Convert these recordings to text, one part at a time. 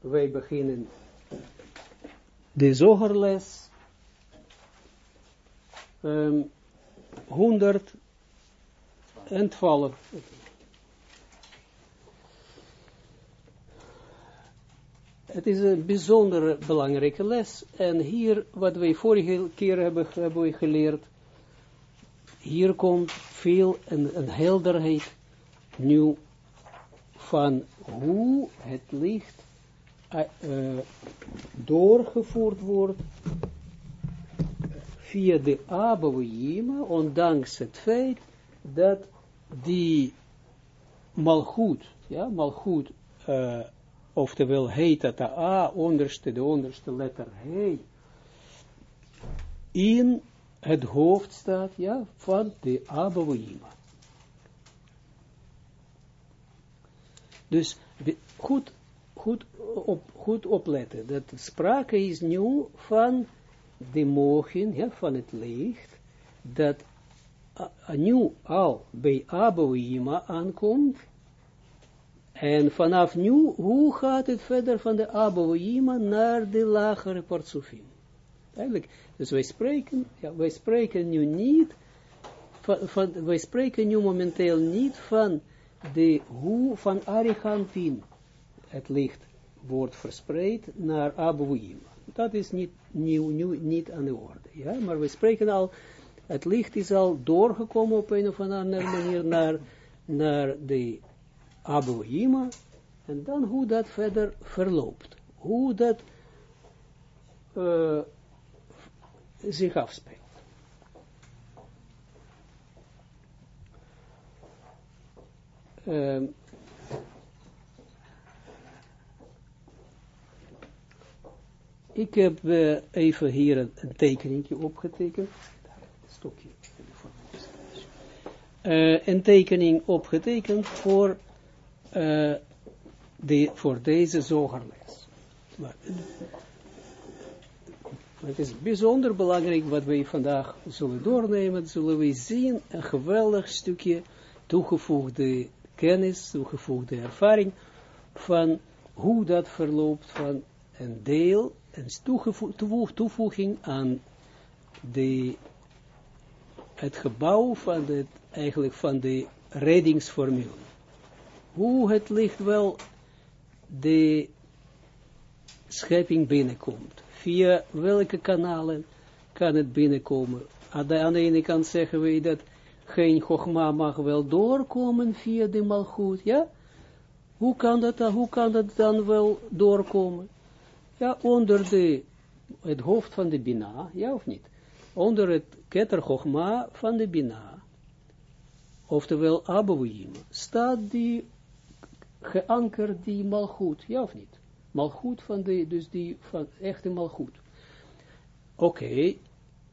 wij beginnen de zogerles um, 112. Het is een bijzonder belangrijke les. En hier, wat wij vorige keer hebben, geleerd, hier komt veel een, een helderheid nu van hoe het licht uh, doorgevoerd wordt via de Abouhima, ondanks het feit dat die malgoed, ja, malgoed, uh, oftewel heet dat de A, onderste, de onderste letter he, in het hoofd staat, ja, van de Abouhima. Dus goed, goed, op, goed opletten, dat sprake is nu van de mogen, ja, van het licht, dat nu al bij Abouima aankomt, en vanaf nu, hoe gaat het verder van de Abouima naar de lagere partsofim? Eigenlijk, dus wij spreken, ja, wij spreken nu niet, van, wij spreken nu momenteel niet van de hoe van Arihantin het licht wordt verspreid naar Abouima. Dat is niet nieuw, nieuw, niet aan de orde. Ja? Maar we spreken al, het licht is al doorgekomen op een of andere manier naar, naar de Abouima. En dan hoe dat verder verloopt. Hoe dat uh, zich afspeelt. Um, Ik heb uh, even hier een, een tekeningje opgetekend. Stokje. Uh, een tekening opgetekend voor, uh, de, voor deze zogerles. Maar, het is bijzonder belangrijk wat wij vandaag zullen doornemen. Zullen we zien een geweldig stukje toegevoegde kennis, toegevoegde ervaring van hoe dat verloopt van een deel een toevoeging aan de, het gebouw van het, eigenlijk van de reddingsformule. Hoe het licht wel de schepping binnenkomt. Via welke kanalen kan het binnenkomen. Aan de, aan de ene kant zeggen we dat geen Chogma mag wel doorkomen via de malgoed, ja? Hoe kan dat, hoe kan dat dan wel doorkomen? Ja, onder de, het hoofd van de Bina, ja of niet? Onder het Keter Chochma van de Bina, oftewel Abouim, staat die geankerd die malgoed, ja of niet? Malgoed van de, dus die van echte malgoed. Oké,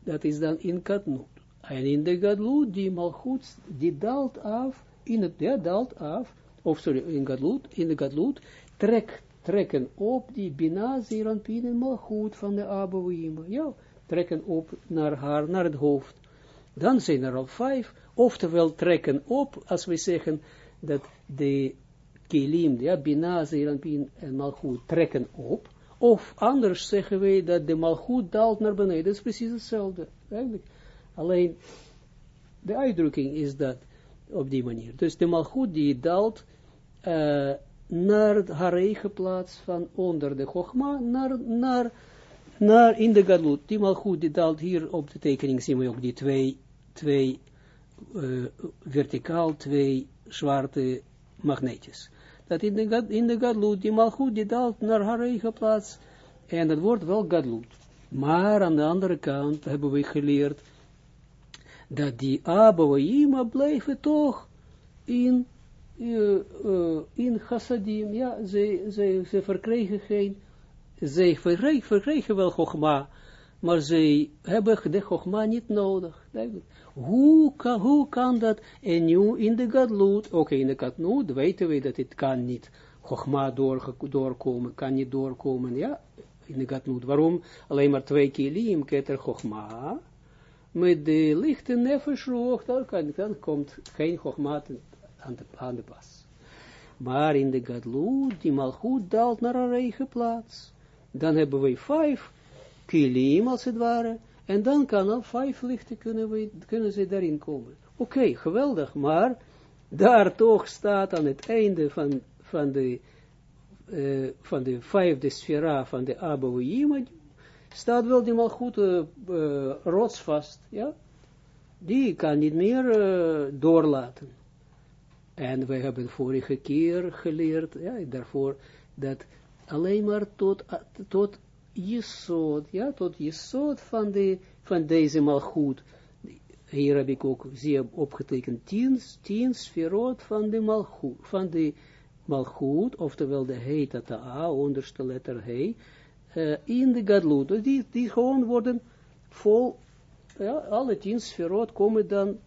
dat is dan in Katnut. En in de Gadlut, die malgoed, die daalt af, in het, ja, daalt af, of sorry, in Gadlut, in de Gadlut, trekt trekken op die Bina Zeranpin en Malchut van de Abouima. Ja, trekken op naar haar, naar het hoofd. Dan zijn er al vijf, oftewel trekken op, als we zeggen dat de Kelim, ja, Bina Zeranpin en Malchut trekken op, of anders zeggen wij dat de Malchut daalt naar beneden. Dat is precies hetzelfde, eigenlijk. Alleen, de uitdrukking is dat op die manier. Dus de Malchut die daalt, uh, naar haar eigen plaats van onder de Chogma, naar, naar, naar in de Gadlut. Die mal goed, die daalt hier op de tekening, zien we ook die twee, twee uh, verticaal, twee zwarte magneetjes. Dat in de, in de Gadlut, die mal goed, die daalt naar haar eigen plaats, en dat wordt wel Gadlut. Maar aan de andere kant hebben we geleerd, dat die Abouima blijven toch in uh, in chassadim, ja, ze, ze, ze verkregen geen, ze verkregen, verkregen wel chogma, maar ze hebben de chogma niet nodig. Hoe kan, hoe kan dat? En nu in de gadloed, oké, okay, in de gadloed weten we dat het kan niet chogma door, doorkomen, kan niet doorkomen, ja, in de gadloed. Waarom? Alleen maar twee kilim, keter chogma, met de lichte nefesh dan, kan, dan komt geen chogma aan de, pas. Maar in de gadlut, die malchut daalt naar een eigen plaats. Dan hebben we vijf kilim, als het ware, en dan kan al vijf lichten kunnen, we, kunnen ze daarin komen. Oké, geweldig, maar daar toch staat aan het einde van, van, de, uh, van de vijfde sfera van de Abouhima, staat wel die malchut uh, uh, rotsvast, ja, die kan niet meer uh, doorlaten. En we hebben vorige keer geleerd, ja, daarvoor, dat alleen maar tot, tot Jesod, ja, tot Jesod van, de, van deze malgoed. Hier heb ik ook zie opgetekend tien, tien sferot van de malgoed, van de malgoed, oftewel de heetata, onderste letter he, uh, in de gadlut. Die, die gewoon worden vol, ja, alle tien sferot komen dan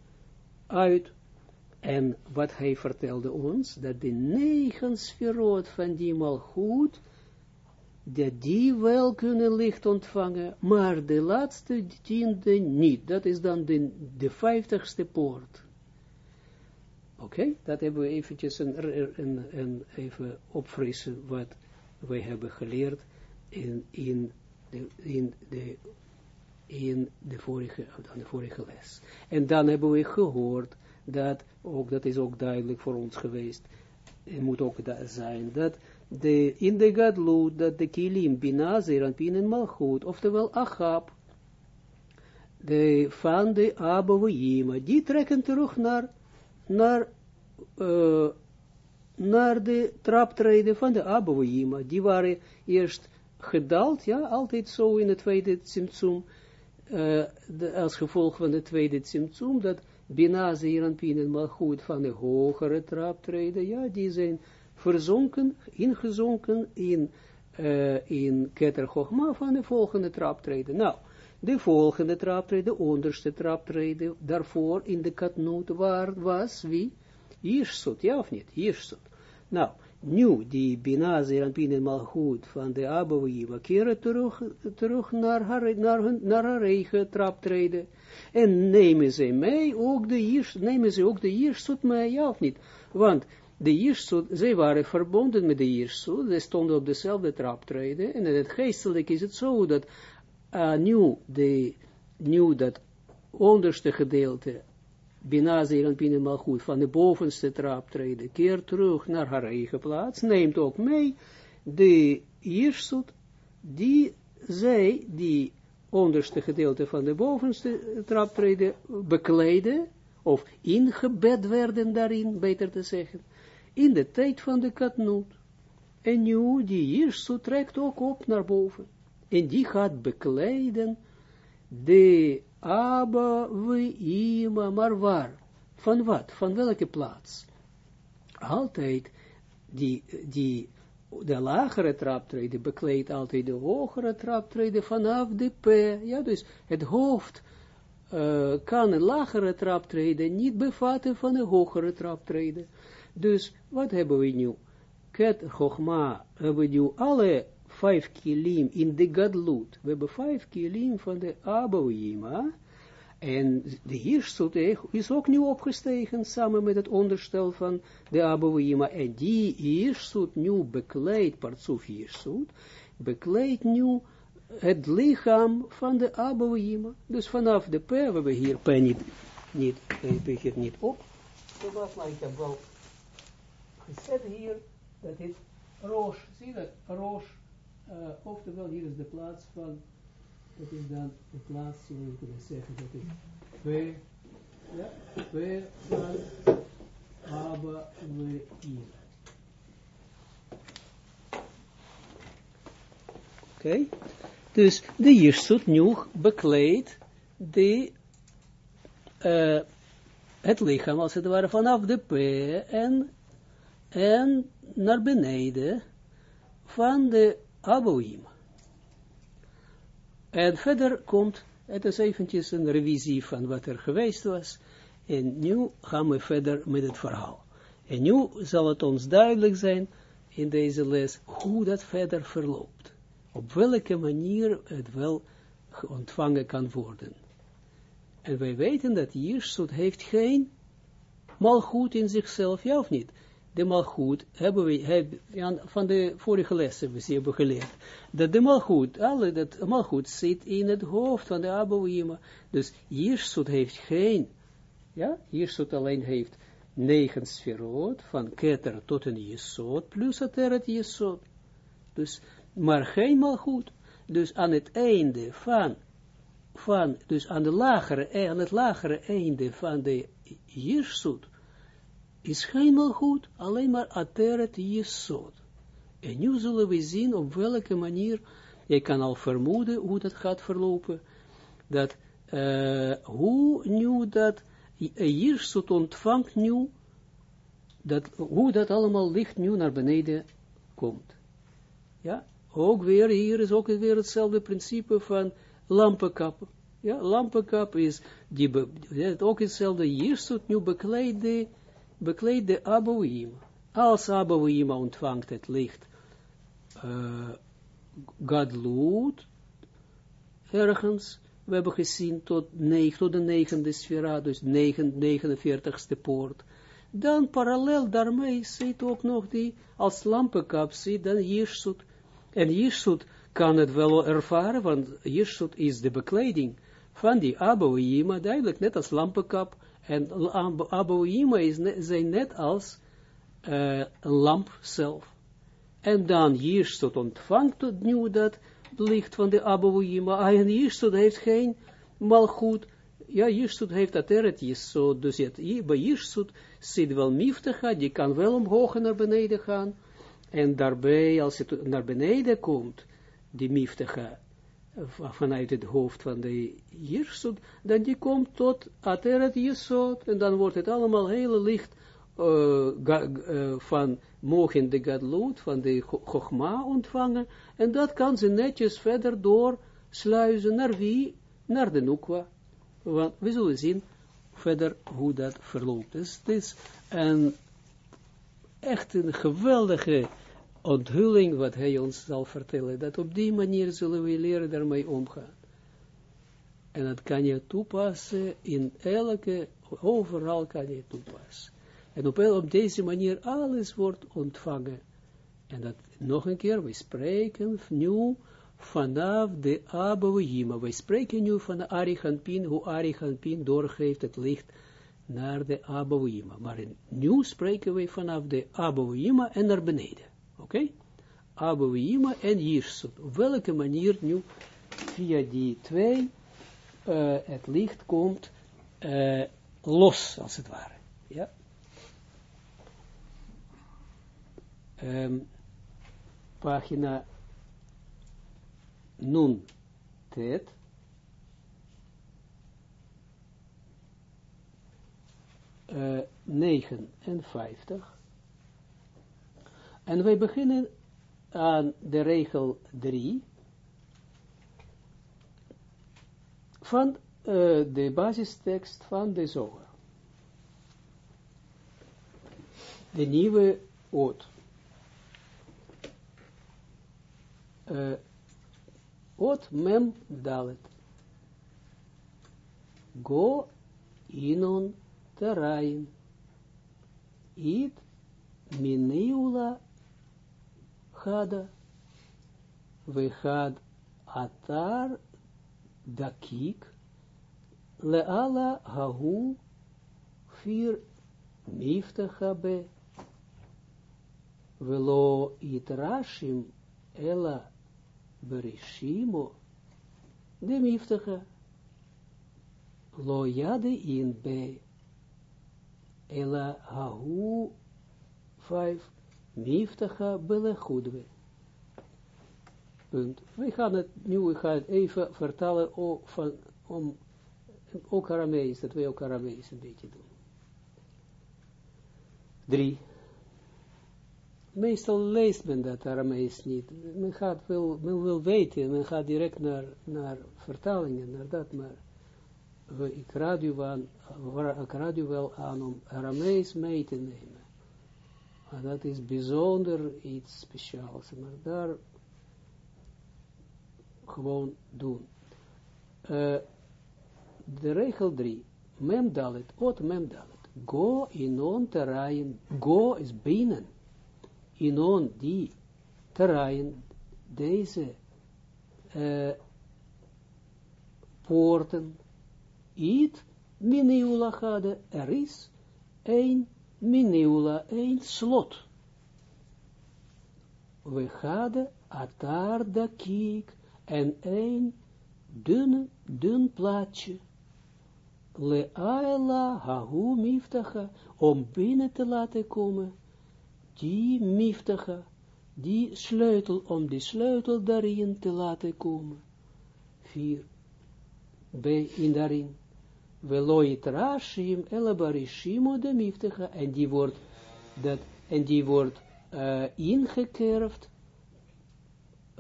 uit. En wat hij vertelde ons, dat de negen sferot van die malgoed, dat die wel kunnen licht ontvangen, maar de laatste tiende niet. Dat is dan de, de vijftigste poort. Oké, dat hebben we eventjes een, een, een, even opfrissen wat wij hebben geleerd in, in, de, in, de, in de, vorige, de vorige les. En dan hebben we gehoord dat, ook, dat is ook duidelijk voor ons geweest, het moet ook dat zijn, dat de, in de gadlut, dat de kilim, bina, zeranpin en malchut, oftewel achab, de, van de abouima, die trekken terug naar, naar, uh, naar de traptreden van de abouima, die waren eerst gedaald, ja, altijd zo in het tweede simtsum, uh, als gevolg van de tweede simtsum, dat Bina, Zeranpin en Malchut van de hogere traptreden, ja, die zijn verzonken, ingezonken in, uh, in Keter van de volgende traptreden. Nou, de volgende traptreden, de onderste traptreden, daarvoor in de katnoot waar was wie? Jirsut, ja of niet? Jirsut. Nou, nu die Bina, Zeranpin en Malchut van de Abouiva keren terug, terug naar haar, naar hun, naar haar eigen traptreden. En nemen ze mee ook de Jirs, nemen ze ook de Jirsut mee, ja of niet? Want de Jirsut, zij waren verbonden met de Jirsut, ze stonden op dezelfde traptreden, en in het geestelijk is het zo dat uh, nu, de, nu dat onderste gedeelte, Binazer en Pine goed van de bovenste traptreden, keert terug naar haar eigen plaats, neemt ook mee de Jirsut, die zij, die onderste gedeelte van de bovenste traptreden bekleden, of ingebed werden daarin, beter te zeggen, in de tijd van de katnoot. En nu, die Jirsut trekt ook op naar boven. En die gaat bekleiden de Abba we ima, maar waar? Van wat? Van welke plaats? Altijd die, die de lagere traptreden bekleedt altijd de hogere traptreden vanaf de P. Ja, dus het hoofd uh, kan een lagere traptreden niet bevatten van een hogere traptreden. Dus wat hebben we nu? Ket Chogma hebben we nu alle vijf kilim in de gadlut. We hebben vijf kilim van de Abouima. En de Hirsut is ook nu opgestegen samen met het onderstel van de Abouima. En die Hirsut nu bekleidt, Partsuf Hirsut, bekleidt nu het lichaam van de Abouima. Dus vanaf de P, we hebben hier P niet, niet, ik niet op. Maar ik heb wel gezet hier, dat is roos, zie dat, roos, uh, oftewel hier is de plaats van, dat is dan de plaats, zo we kunnen zeggen, dat is P, ja, P van Abba, hier. Oké, dus de Jirsut nu bekleedt de, uh, het lichaam, als het ware, vanaf de P en en naar beneden van de Aboim. En verder komt, het is eventjes een revisie van wat er geweest was, en nu gaan we verder met het verhaal. En nu zal het ons duidelijk zijn in deze les hoe dat verder verloopt. Op welke manier het wel ontvangen kan worden. En wij weten dat Jirsut heeft geen malgoed in zichzelf, ja of niet? De malgoed, hebben we, van de vorige lessen we hebben geleerd, dat de malgoed, alle, dat malgoed zit in het hoofd van de Abouima, dus Jirsut heeft geen, ja, Jirsut alleen heeft negen sferot, van keter tot een jesot, plus ateret jesot, dus, maar geen malgoed, dus aan het einde van, van, dus aan de lagere, aan het lagere einde van de Jirsut, is goed, alleen maar ateret jesod. En nu zullen we zien op welke manier, je kan al vermoeden hoe dat gaat verlopen, dat hoe nu dat jesod ontvangt nu, dat, hoe dat allemaal licht nu naar beneden komt. Ja, ook weer, hier is ook weer hetzelfde principe van lampenkap. Ja, lampenkap is, die, ook hetzelfde, Jirsut nu bekleed Abouim. Als Abouim ontvangt het licht uh, Gadlut, ergens, we hebben gezien tot, negen, tot de negende sfera, dus 49ste poort. Dan parallel daarmee zit ook nog die, als lampenkap zit, dan Jirsut. En Jirsut kan het wel ervaren, want Jirsut is de bekleding van die Abouima, duidelijk net als lampenkap, en Abouima is net als uh, een lamp zelf. En dan Jirstot ontvangt het nu dat licht van de Abouima. En Jirstot heeft geen malgoed. Ja, Jirstot heeft dat eret Jesod. Dus het, bij Jirstot zit wel miftiga, die kan wel omhoog en naar beneden gaan. En daarbij, als het naar beneden komt, die miftiga, vanuit het hoofd van de Jirsut, dan die komt tot Ateret Jesod, en dan wordt het allemaal heel licht uh, uh, van mogen de Gadlut, van de Chogma ontvangen, en dat kan ze netjes verder doorsluizen naar wie? Naar de Nukwa. Want we zullen zien verder hoe dat verloopt. Dus het is een, echt een geweldige onthulling wat hij ons zal vertellen, dat op die manier zullen we leren daarmee omgaan. En dat kan je toepassen in elke, overal kan je toepassen. En op, op deze manier alles wordt ontvangen. En dat nog een keer, we spreken nu vanaf de Abouhima. We spreken nu van de Arihanpin, hoe Arihanpin doorgeeft het licht naar de Abouhima. Maar nu spreken we vanaf de Abouhima en naar beneden. Oké? Okay? Abouima en Jirsut. Op welke manier nu via die twee uh, het licht komt uh, los, als het ware. Ja? Um, pagina Nun Tet. Uh, 59 en wij beginnen aan de regel 3 van uh, de basistekst van de zoger. De nieuwe oot. Uh, oot mem dalet. Go inon terain. It miniula Hada, we had atar dakik, leala hahu, vier miftacha be, velo itrashim ela berishimo, de miftacha, lo yade in be, ela hahu, vijf, Miftacha bele goedwe. Punt. We gaan het nu, even vertalen van, om ook Aramees, dat we ook Aramees een beetje doen. Drie. Meestal leest men dat Aramees niet. Men gaat wel, men wil weten, men gaat direct naar, naar vertalingen, naar dat, maar ik raad u, ik raad u wel aan om Aramees mee te nemen. Maar dat is bijzonder iets speciaals. Maar daar gewoon doen. Uh, de regel 3. Mem dalet, ot mem dalet. go inon terrein, go is binnen, inon die terrein, deze uh, poorten, it miniula gade, er is een miniula, een slot. We hadden atar da kiek en een dun, dun plaatje le'aela hahu miftacha, om binnen te laten komen, die miftacha, die sleutel, om die sleutel daarin te laten komen. Vier, bij in daarin. Veloit rashim elabarishimo de miftacha, en die wordt, dat, en die wordt uh, ingekerfd,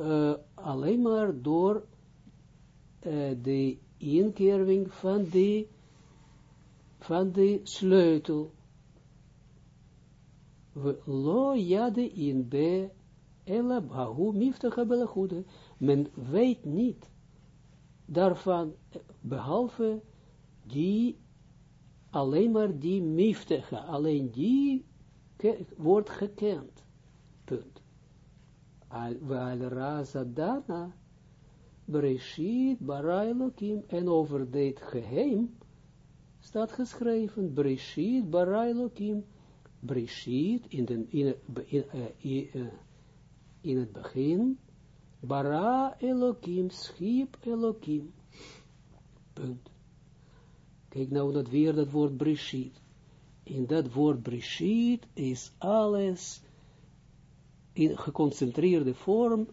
uh, alleen maar door uh, de inkerving van de van de sleutel. We lo jade in be ela bahu miftacha belachude. Men weet niet daarvan, behalve die, alleen maar die miftacha, alleen die wordt gekend. Punt. Al, al raza dana, Bereshit, Barailokim, en over dit geheim, staat geschreven, Brishit bara Elohim, Brishit in, in, in, in, in het begin, bara Elohim, schiep Elohim. Punt. Kijk nou dat weer, dat woord Brishit. In dat woord Brishit is alles in geconcentreerde vorm,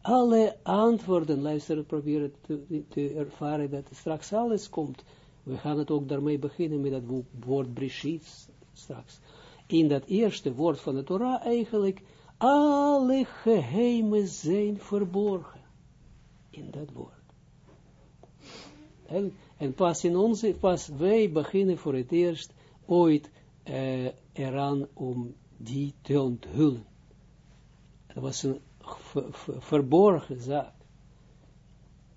alle antwoorden, luister, probeer te, te ervaren dat straks alles komt we gaan het ook daarmee beginnen met dat woord Brishit straks. In dat eerste woord van de Torah eigenlijk alle geheimen zijn verborgen. In dat woord. En pas in onze, pas wij beginnen voor het eerst ooit uh, eraan om die te onthullen. Dat was een verborgen zaak.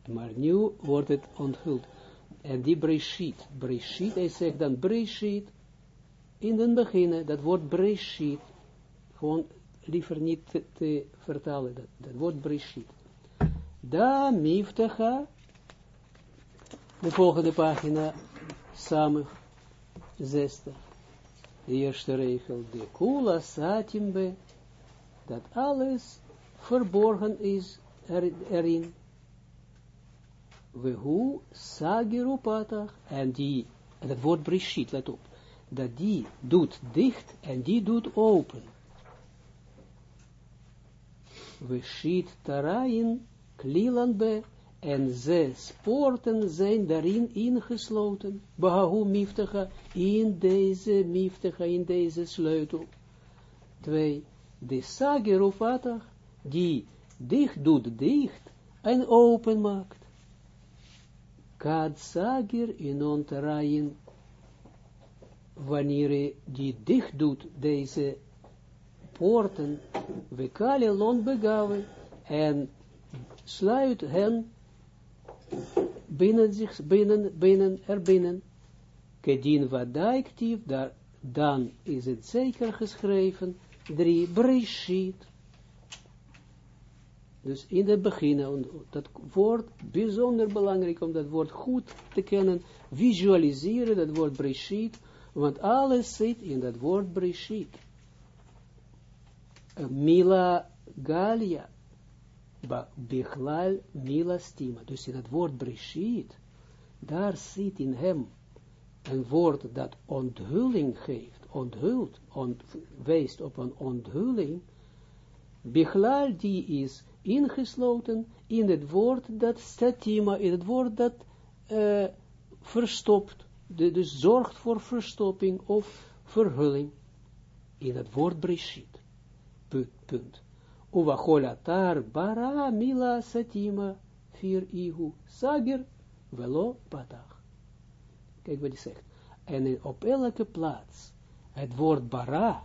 Maar nu wordt het onthuld. En die Breshit, Breshit, hij zegt dan Breshit, in den beginnen, dat woord Breshit, gewoon liever niet te, vertalen, dat, dat woord Breshit. Da miftacha, de volgende pagina, samen, zesde, de eerste regel, de kula satimbe, dat alles verborgen is erin, Wehu sagirupatach, en die, en het woord brishit, let op, dat die doet dicht en die doet open. We shit tarain klilan be, en zes poorten zijn daarin ingesloten, behahu miftacha, in deze miftacha, in deze sleutel. Twee, de sagirupatach, die dicht doet dicht en open maakt kad sagir in onteraien, wanneer die dicht doet, deze poorten, we lon begaven, en sluit hen binnen zich, binnen, binnen, erbinnen, kedin wadaiktief, daar, dan is het zeker geschreven, drie, breshit, dus in het begin, dat woord, bijzonder belangrijk om dat woord goed te kennen, visualiseren, dat woord Breshit, want alles zit in dat woord Breshit. Mila Galia, Bichlal Mila Stima. Dus in het woord Breshit, daar zit in hem een woord dat onthulling geeft, onthult, ont, wijst op een onthulling. Bichlal die is ingesloten in het woord dat statima, in het woord dat uh, verstopt, de, dus zorgt voor verstopping of verhulling, in het woord breshit. Punt. punt. Uvacholatar bara mila satima vier ihu sager velo patach. Kijk wat hij zegt. En op elke plaats het woord bara,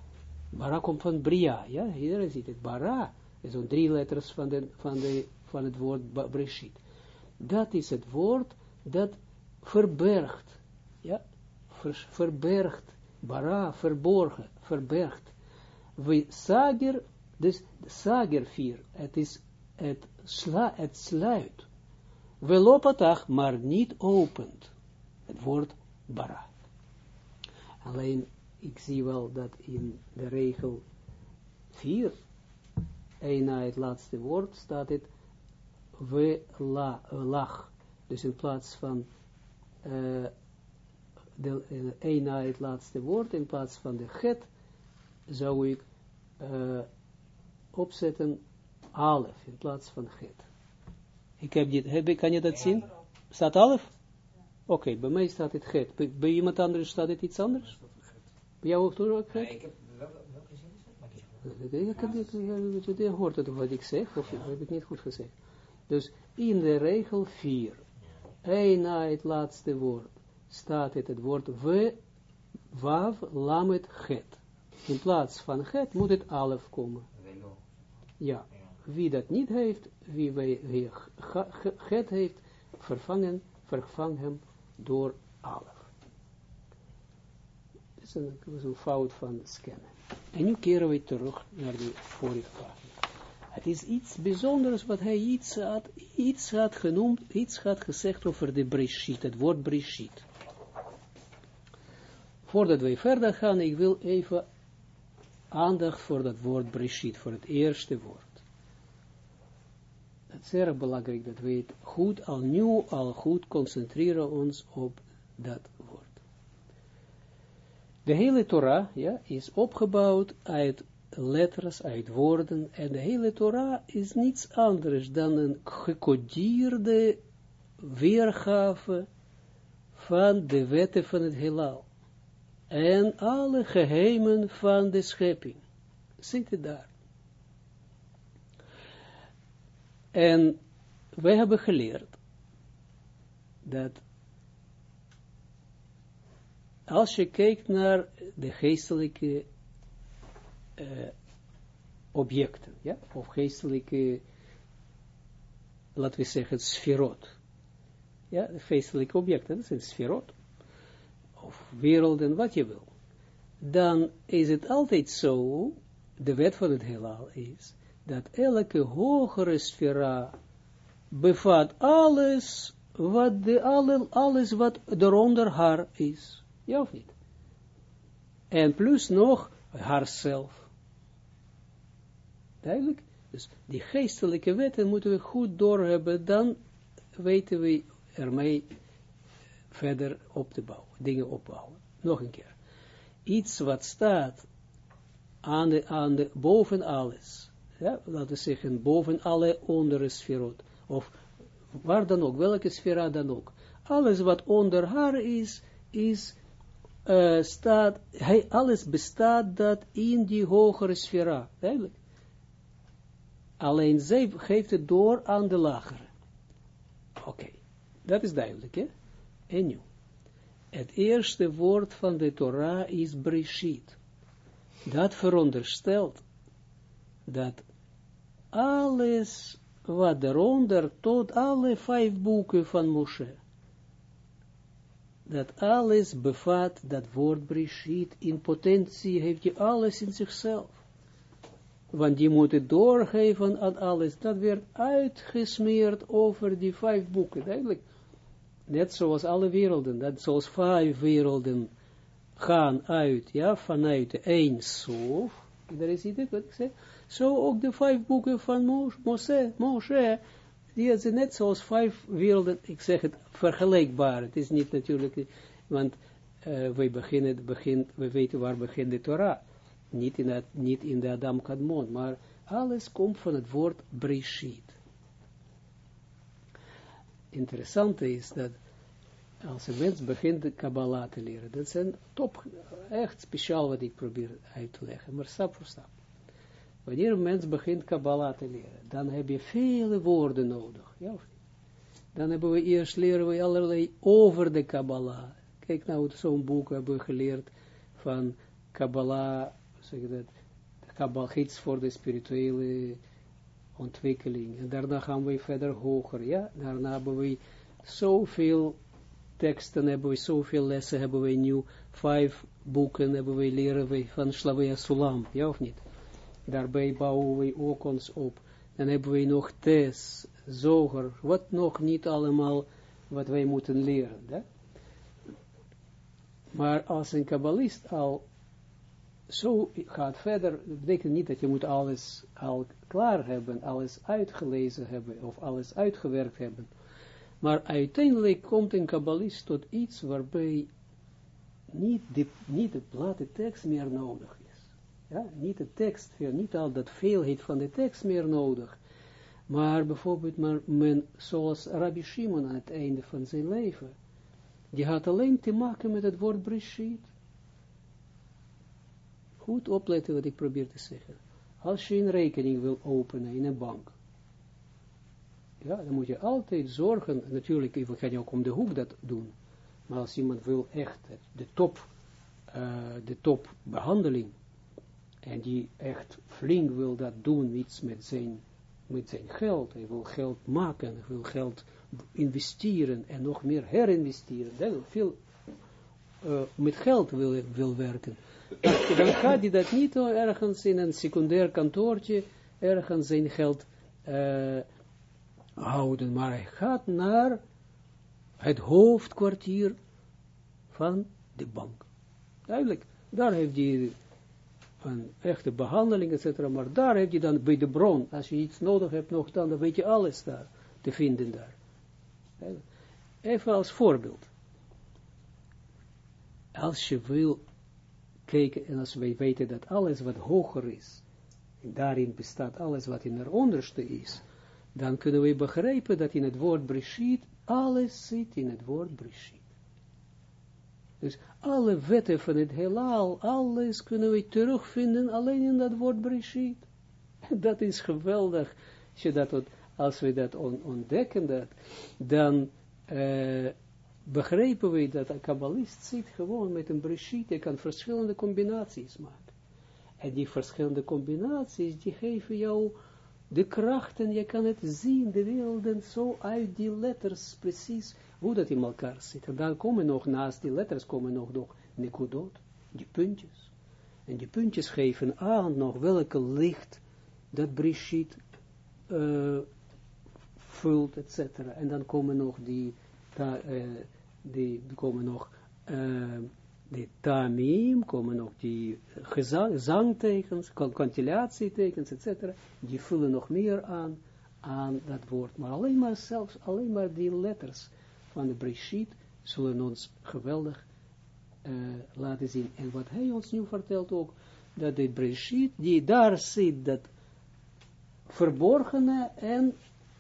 bara komt van bria, ja, hier ziet het, bara, zo'n drie letters van, de, van, de, van het woord Breshit. Dat is het woord dat verbergt, ja, verbergt, bara, verborgen, verbergt. We sager, dus sager vier, het is het, sla, het sluit. Lopen maar niet opent. Het woord bara. Alleen, ik zie wel dat in de regel 4, een na het laatste woord, staat het we la, lach. Dus in plaats van uh, de, een na het laatste woord, in plaats van de get, zou ik uh, opzetten alef in plaats van get. Ik heb dit, heb ik, kan je dat zien? Staat alef? Oké, okay, bij mij staat het get. Bij, bij, iemand anders staat het iets anders? Bij jou ook ook get? ik heb welke zin is dat? Je hoort het wat ik zeg, of heb ik niet goed gezegd. Dus in de regel 4, een na het laatste woord, staat het het woord we, wav, lamet, het. In plaats van het moet het alef komen. Ja, wie dat niet heeft, wie, wij, wie heeft, vervangen, vervang hem door alef. Dat is een, een fout van scannen. En nu keren we terug naar de vorige pagina. Het is iets bijzonders wat hij iets had, iets had genoemd, iets had gezegd over de Breshit, het woord Breshit. Voordat wij verder gaan, ik wil even aandacht voor dat woord Breshit, voor het eerste woord. Het is erg belangrijk dat we het goed, al nieuw, al goed concentreren ons op dat woord. De hele Torah ja, is opgebouwd uit letters, uit woorden, en de hele Torah is niets anders dan een gecodeerde weergave van de wetten van het heelal. En alle geheimen van de schepping zitten daar. En wij hebben geleerd dat als je kijkt naar de geestelijke uh, objecten, ja, of geestelijke, laten we zeggen, sferot. Ja, geestelijke objecten, dat zijn sferot. Of werelden, wat je wil. Dan is het altijd zo, de wet van het heelal is, dat elke hogere sfera bevat alles wat de, alle, alles wat eronder haar is. Ja of niet? En plus nog haarzelf. Duidelijk? Dus die geestelijke wetten moeten we goed doorhebben, dan weten we ermee verder op te bouwen, dingen opbouwen. Nog een keer. Iets wat staat aan de, boven alles, ja, laten we zeggen, boven alle ondere sferot, of waar dan ook, welke sfera dan ook. Alles wat onder haar is, is, uh, staat, hij, alles bestaat dat in die hogere sfera, duidelijk. Alleen zij geeft het door aan de lagere. Oké, dat is duidelijk, hè? En nu. Het eerste woord van de Torah is Breshit. Dat veronderstelt dat alles wat eronder tot alle vijf boeken van Moshe, dat alles bevat dat woord Breshit, in potentie heeft je alles in zichzelf want die moeten doorgeven aan alles. Dat werd uitgesmeerd over die vijf boeken, duidelijk. Net zoals alle werelden, dat zoals vijf werelden gaan uit, ja, vanuit één sof. Iedereen ziet het, wat ik zeg? Zo ook de vijf boeken van Moshe, Moshe, die zijn net zoals vijf werelden, ik zeg het, vergelijkbaar. Het is niet natuurlijk, want uh, wij beginnen, begint, we weten waar begint de Torah niet in, het, niet in de Adam Kadmon, maar alles komt van het woord Breshit. Interessant is dat als een mens begint de Kabbalah te leren, dat is top, echt speciaal wat ik probeer uit te leggen, maar stap voor stap. Wanneer een mens begint Kabbalah te leren, dan heb je vele woorden nodig. Ja, dan hebben we eerst leren we allerlei over de Kabbalah. Kijk nou, zo'n boek hebben we geleerd van Kabbalah zeg dat, Kabbal gids voor de spirituele ontwikkeling. En daarna gaan we verder hoger, ja. Daarna hebben we zoveel teksten hebben we, zoveel lessen hebben we nu, vijf boeken hebben we leren we van Slavia Sulam, ja of niet? Daarbij bouwen we ook ons op. Dan hebben we nog Tes, Zoger, wat nog niet allemaal wat wij moeten leren. Hè? Maar als een kabbalist al zo gaat verder, dat betekent niet dat je moet alles al klaar hebben, alles uitgelezen hebben, of alles uitgewerkt hebben. Maar uiteindelijk komt een kabbalist tot iets waarbij niet de, niet de platte tekst meer nodig is. Ja, niet de tekst, niet al dat veelheid van de tekst meer nodig. Maar bijvoorbeeld, maar men, zoals Rabbi Shimon aan het einde van zijn leven, die had alleen te maken met het woord Brishit. Goed opletten wat ik probeer te zeggen. Als je een rekening wil openen in een bank, ja, dan moet je altijd zorgen, natuurlijk, gaan je ook om de hoek dat doen, maar als iemand wil echt de top, uh, de top behandeling, en die echt flink wil dat doen, iets met zijn, met zijn geld, hij wil geld maken, hij wil geld investeren en nog meer herinvesteren, dat veel uh, met geld wil, wil werken, dan gaat hij dat niet ergens in een secundair kantoortje, ergens zijn geld uh, houden, maar hij gaat naar het hoofdkwartier van de bank. Duidelijk, daar heeft hij een echte behandeling, etc. Maar daar heb je dan bij de bron, als je iets nodig hebt nog, dan, dan weet je alles daar te vinden daar. Even als voorbeeld. Als je wil kijken, en als wij weten dat alles wat hoger is, daarin bestaat alles wat in het onderste is, dan kunnen we begrijpen dat in het woord Brishit, alles zit in het woord Brishit. Dus alle wetten van het heelal, alles kunnen we terugvinden alleen in dat woord Brishit. Dat is geweldig. Als, je dat, als we dat ontdekken, dat, dan uh, begrijpen we dat een kabbalist zit gewoon met een Brishit, hij kan verschillende combinaties maken. En die verschillende combinaties, die geven jou de krachten, je kan het zien, de werelden zo uit die letters, precies hoe dat in elkaar zit. En dan komen nog, naast die letters komen nog, nog nekudot, die puntjes. En die puntjes geven aan nog welke licht dat Brishit uh, vult, etc. En dan komen nog die, uh, die komen nog uh, de tamim, komen nog die gezang, zangtekens, kantillatietekens, etc. Die vullen nog meer aan, aan dat woord. Maar alleen maar zelfs, alleen maar die letters van de Breshit zullen ons geweldig uh, laten zien. En wat hij ons nu vertelt ook, dat de Breshit, die daar zit, dat verborgene en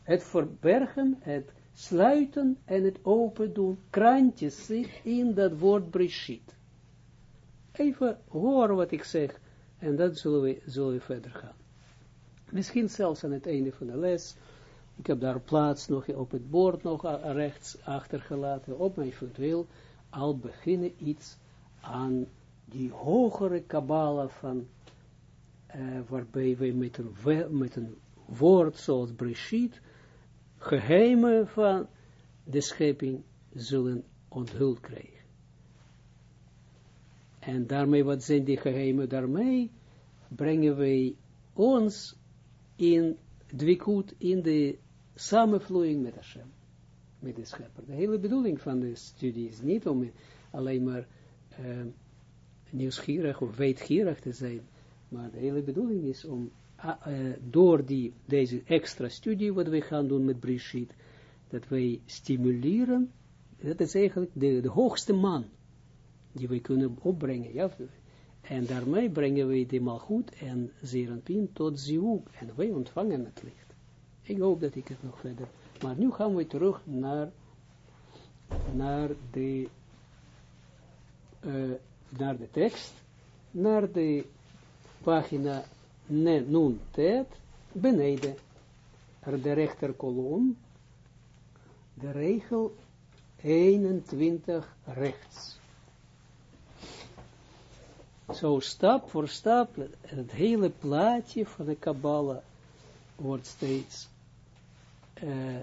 het verbergen, het sluiten en het open doen, krantjes zit in dat woord Breshit. Even horen wat ik zeg, en dan zullen we, zullen we verder gaan. Misschien zelfs aan het einde van de les, ik heb daar plaats nog op het bord nog rechts achtergelaten, op mijn eventueel al beginnen iets aan die hogere kabbala van, uh, waarbij we met een, met een woord zoals Breshit, geheimen van de schepping zullen onthuld krijgen. En daarmee, wat zijn die geheimen? Daarmee brengen wij ons in dwikut, in de samenvloeiing met Hashem, met de schepper. De hele bedoeling van de studie is niet om alleen maar uh, nieuwsgierig of weetgierig te zijn, maar de hele bedoeling is om uh, door die, deze extra studie wat we gaan doen met Brishit, dat wij stimuleren, dat is eigenlijk de, de hoogste man, die we kunnen opbrengen, ja, en daarmee brengen we de malgoed en zerenpien tot ziuk, en wij ontvangen het licht. Ik hoop dat ik het nog verder, maar nu gaan we terug naar, naar de, uh, naar de tekst, naar de pagina ne, nun tet, beneden, de rechterkolom, de regel 21 rechts. Zo stap voor stap, het hele plaatje van de Kabbalah wordt steeds uh,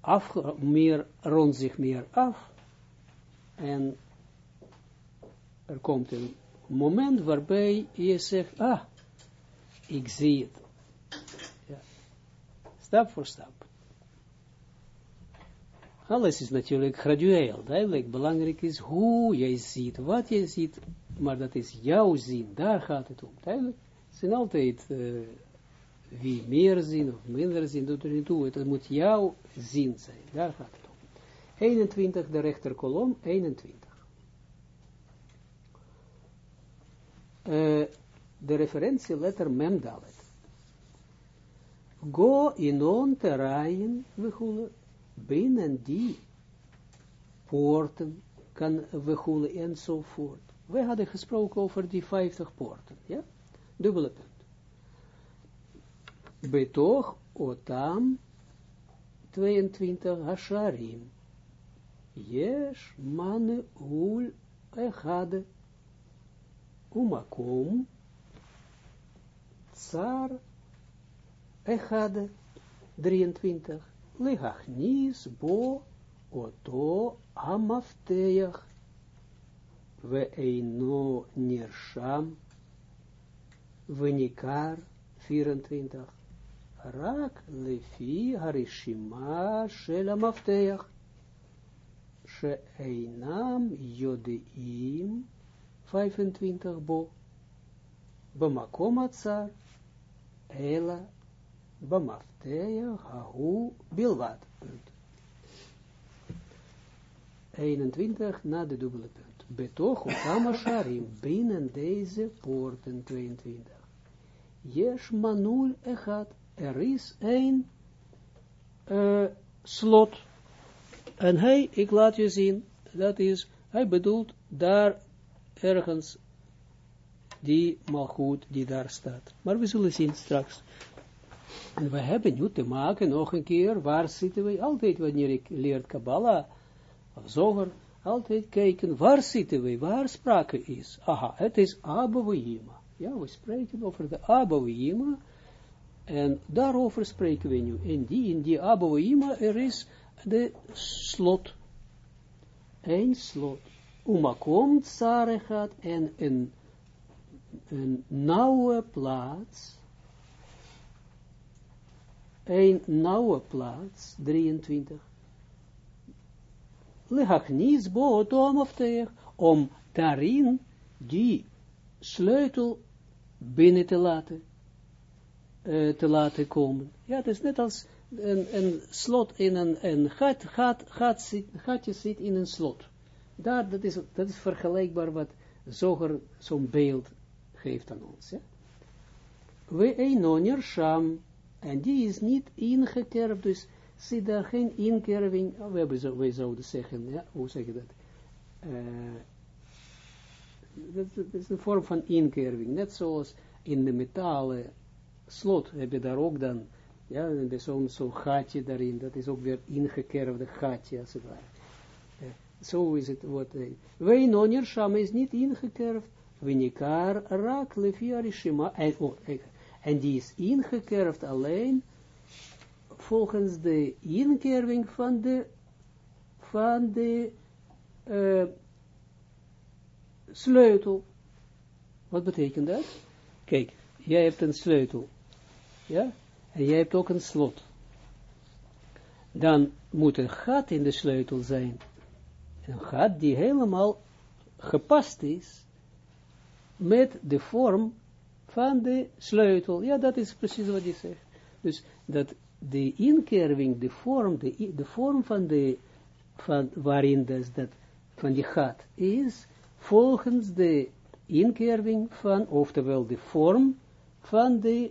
af, meer, rond zich meer af, En er komt een moment waarbij je zegt, ah, ik zie het. Ja. Stap voor stap. Alles is natuurlijk gradueel, duidelijk. Belangrijk is hoe jij ziet, wat je ziet, maar dat is jouw zin, daar gaat het om, duidelijk. Het zijn altijd uh, wie meer zin of minder zin, doet er niet toe, het moet jouw zin zijn, daar gaat het om. 21, de rechterkolom, 21. Uh, de referentieletter memdalet. Go inon terrain, we binnen die poorten kan we enzovoort. We hadden gesproken over die 50 poorten, ja? Dubbele punt. Betoch otam 22 hasharim. Yes, mane ul echade umakom tsar echade 23 Ligachnis bo oto amafteach we eino nirsham nikar 24 rak lefi harishima shel amafteach she einam jodeim 25 bo bamakom atzar ela Bamafteja, Hahu, Bilwat. 21 na de dubbele punt. Betoch Sharim, binnen deze poorten 22. Yesh manul echat, er is een uh, slot. En hij, ik laat je zien, dat is, hij bedoelt daar ergens die malgoed die daar staat. Maar we zullen zien straks. En we hebben nu te maken, nog een keer, waar zitten we? Altijd wanneer ik leer Kabbalah, of altijd kijken, waar zitten we, waar sprake is. Aha, het is Abouhima. Ja, we spreken over de Abouhima, en daarover spreken we nu. In die, in die Abouhima, er is de slot. Een slot. Umakom tsare gaat en een, een nauwe plaats, een nauwe plaats, 23. Lehachnis botom of teer, om daarin die sleutel binnen te laten, uh, te laten komen. Ja, het is net als een, een slot in een, een gat, gat, gat zit, gatje zit in een slot. Daar, dat, is, dat is vergelijkbaar wat Zoger zo'n beeld geeft aan ons. Ja? We een sham en die is niet ingekerfd, dus zit daar geen inkerving, oh, we zouden zeggen, ja, hoe zeg je dat? Uh, dat, is een vorm van inkerving, net zoals in de metalen slot heb je daar ook dan, ja, zo'n zo gaatje daarin, dat is ook weer ingekerfde gaatje, als het ware. Uh, zo is het wat, uh, wij nonjer sham is niet ingekerfd, Winikar rak lefia rishima, en, en die is ingekerfd alleen volgens de inkerving van de, van de uh, sleutel. Wat betekent dat? Kijk, jij hebt een sleutel. Ja? En jij hebt ook een slot. Dan moet een gat in de sleutel zijn. Een gat die helemaal gepast is met de vorm van de sleutel. Ja, dat is precies wat hij zegt. Dus dat de inkerving, de vorm, de, de vorm van de, van waarin dus dat, van die gat is, volgens de inkerving van, oftewel de vorm van de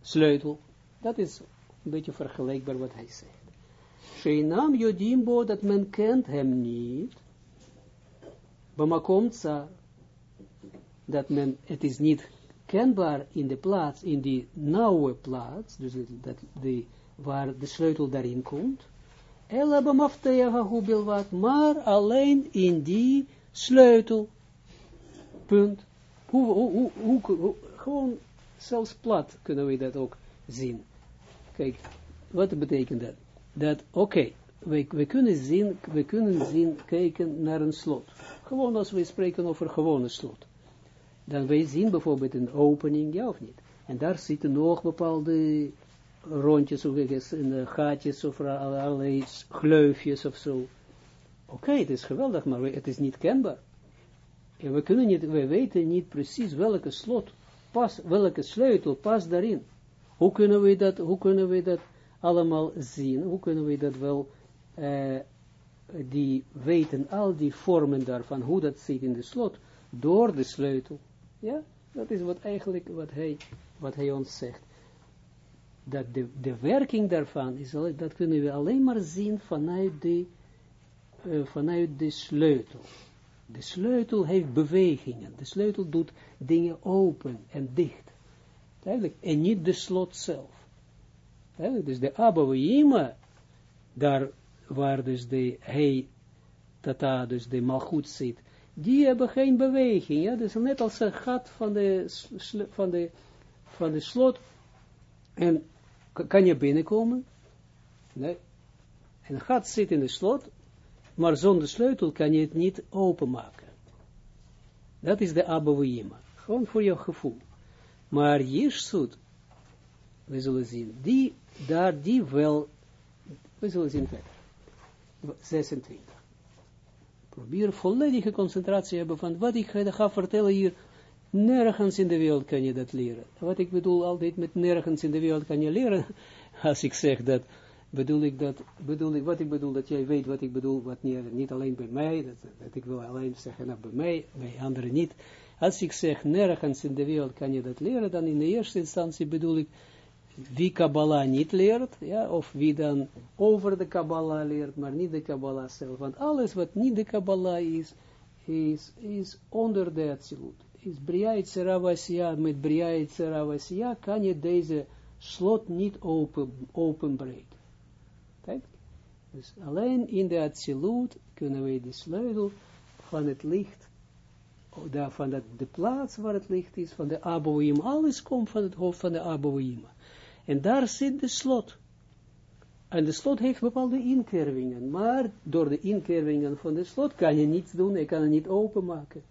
sleutel. Dat is een beetje vergelijkbaar wat hij zegt. Sheinam Jodimbo, dat men kent hem niet, Bamakom dat men, het is niet kenbaar in de plaats, in die nauwe plaats, dus dat, de, waar de sleutel daarin komt, wat, maar alleen in die sleutel. Punt. Hoe, hoe, hoe, gewoon zelfs plat kunnen we dat ook zien. Kijk, wat betekent dat? Dat, oké, we, we, kunnen zien, we kunnen zien, kijken naar een slot. Gewoon als we spreken over gewone slot. Dan wij zien bijvoorbeeld een opening, ja of niet. En daar zitten nog bepaalde rondjes of in gaatjes of allerlei gleufjes of zo. Oké, het is geweldig, maar het is niet kenbaar. En we kunnen niet, we weten niet precies welke slot pas, welke sleutel past daarin. Hoe kunnen we dat, hoe kunnen we dat allemaal zien? Hoe kunnen we dat wel, uh, die weten al die vormen daarvan, hoe dat zit in de slot, door de sleutel. Ja, dat is wat eigenlijk wat hij, wat hij ons zegt. Dat de, de werking daarvan, is, dat kunnen we alleen maar zien vanuit de, uh, vanuit de sleutel. De sleutel heeft bewegingen. De sleutel doet dingen open en dicht. Duidelijk. En niet de slot zelf. Dus de Abouima, daar waar dus de hij, tata, dus de malgoed zit, die hebben geen beweging. Ja? Dus net als een gat van de, van de, van de slot. En kan je binnenkomen? Nee. Een gat zit in de slot, maar zonder sleutel kan je het niet openmaken. Dat is de Abouima. Gewoon voor je gevoel. Maar Jirsut, we zullen zien, die, daar die wel, we zullen zien verder. 26. Probeer volledige concentratie hebben van wat ik ga vertellen hier. Nergens in de wereld kan je dat leren. Wat ik bedoel altijd met nergens in de wereld kan je leren. Als ik zeg dat bedoel ik dat, bedoel ik, wat ik bedoel, dat jij weet wat ik bedoel, wat niet, alleen bij mij, dat, dat ik wil alleen zeggen, nou, bij mij, bij anderen niet. Als ik zeg, nergens in de wereld kan je dat leren, dan in de eerste instantie bedoel ik, wie Kabbalah niet leert, ja, of wie dan over de Kabbalah leert, maar niet de Kabbalah zelf. Want alles wat niet de Kabbalah is, is, is onder de Atsilut. Is Seravasya, met Seravasya kan je deze slot niet open, openbreken. Dus alleen in de Atsilut kunnen we de sleutel van het licht, van de, de plaats waar het licht is, van de Aboïm, alles komt van het hoofd van de Aboïm. En daar zit de slot. En de slot heeft bepaalde inkervingen, maar door de inkervingen van de slot kan je niets doen, je kan het niet openmaken.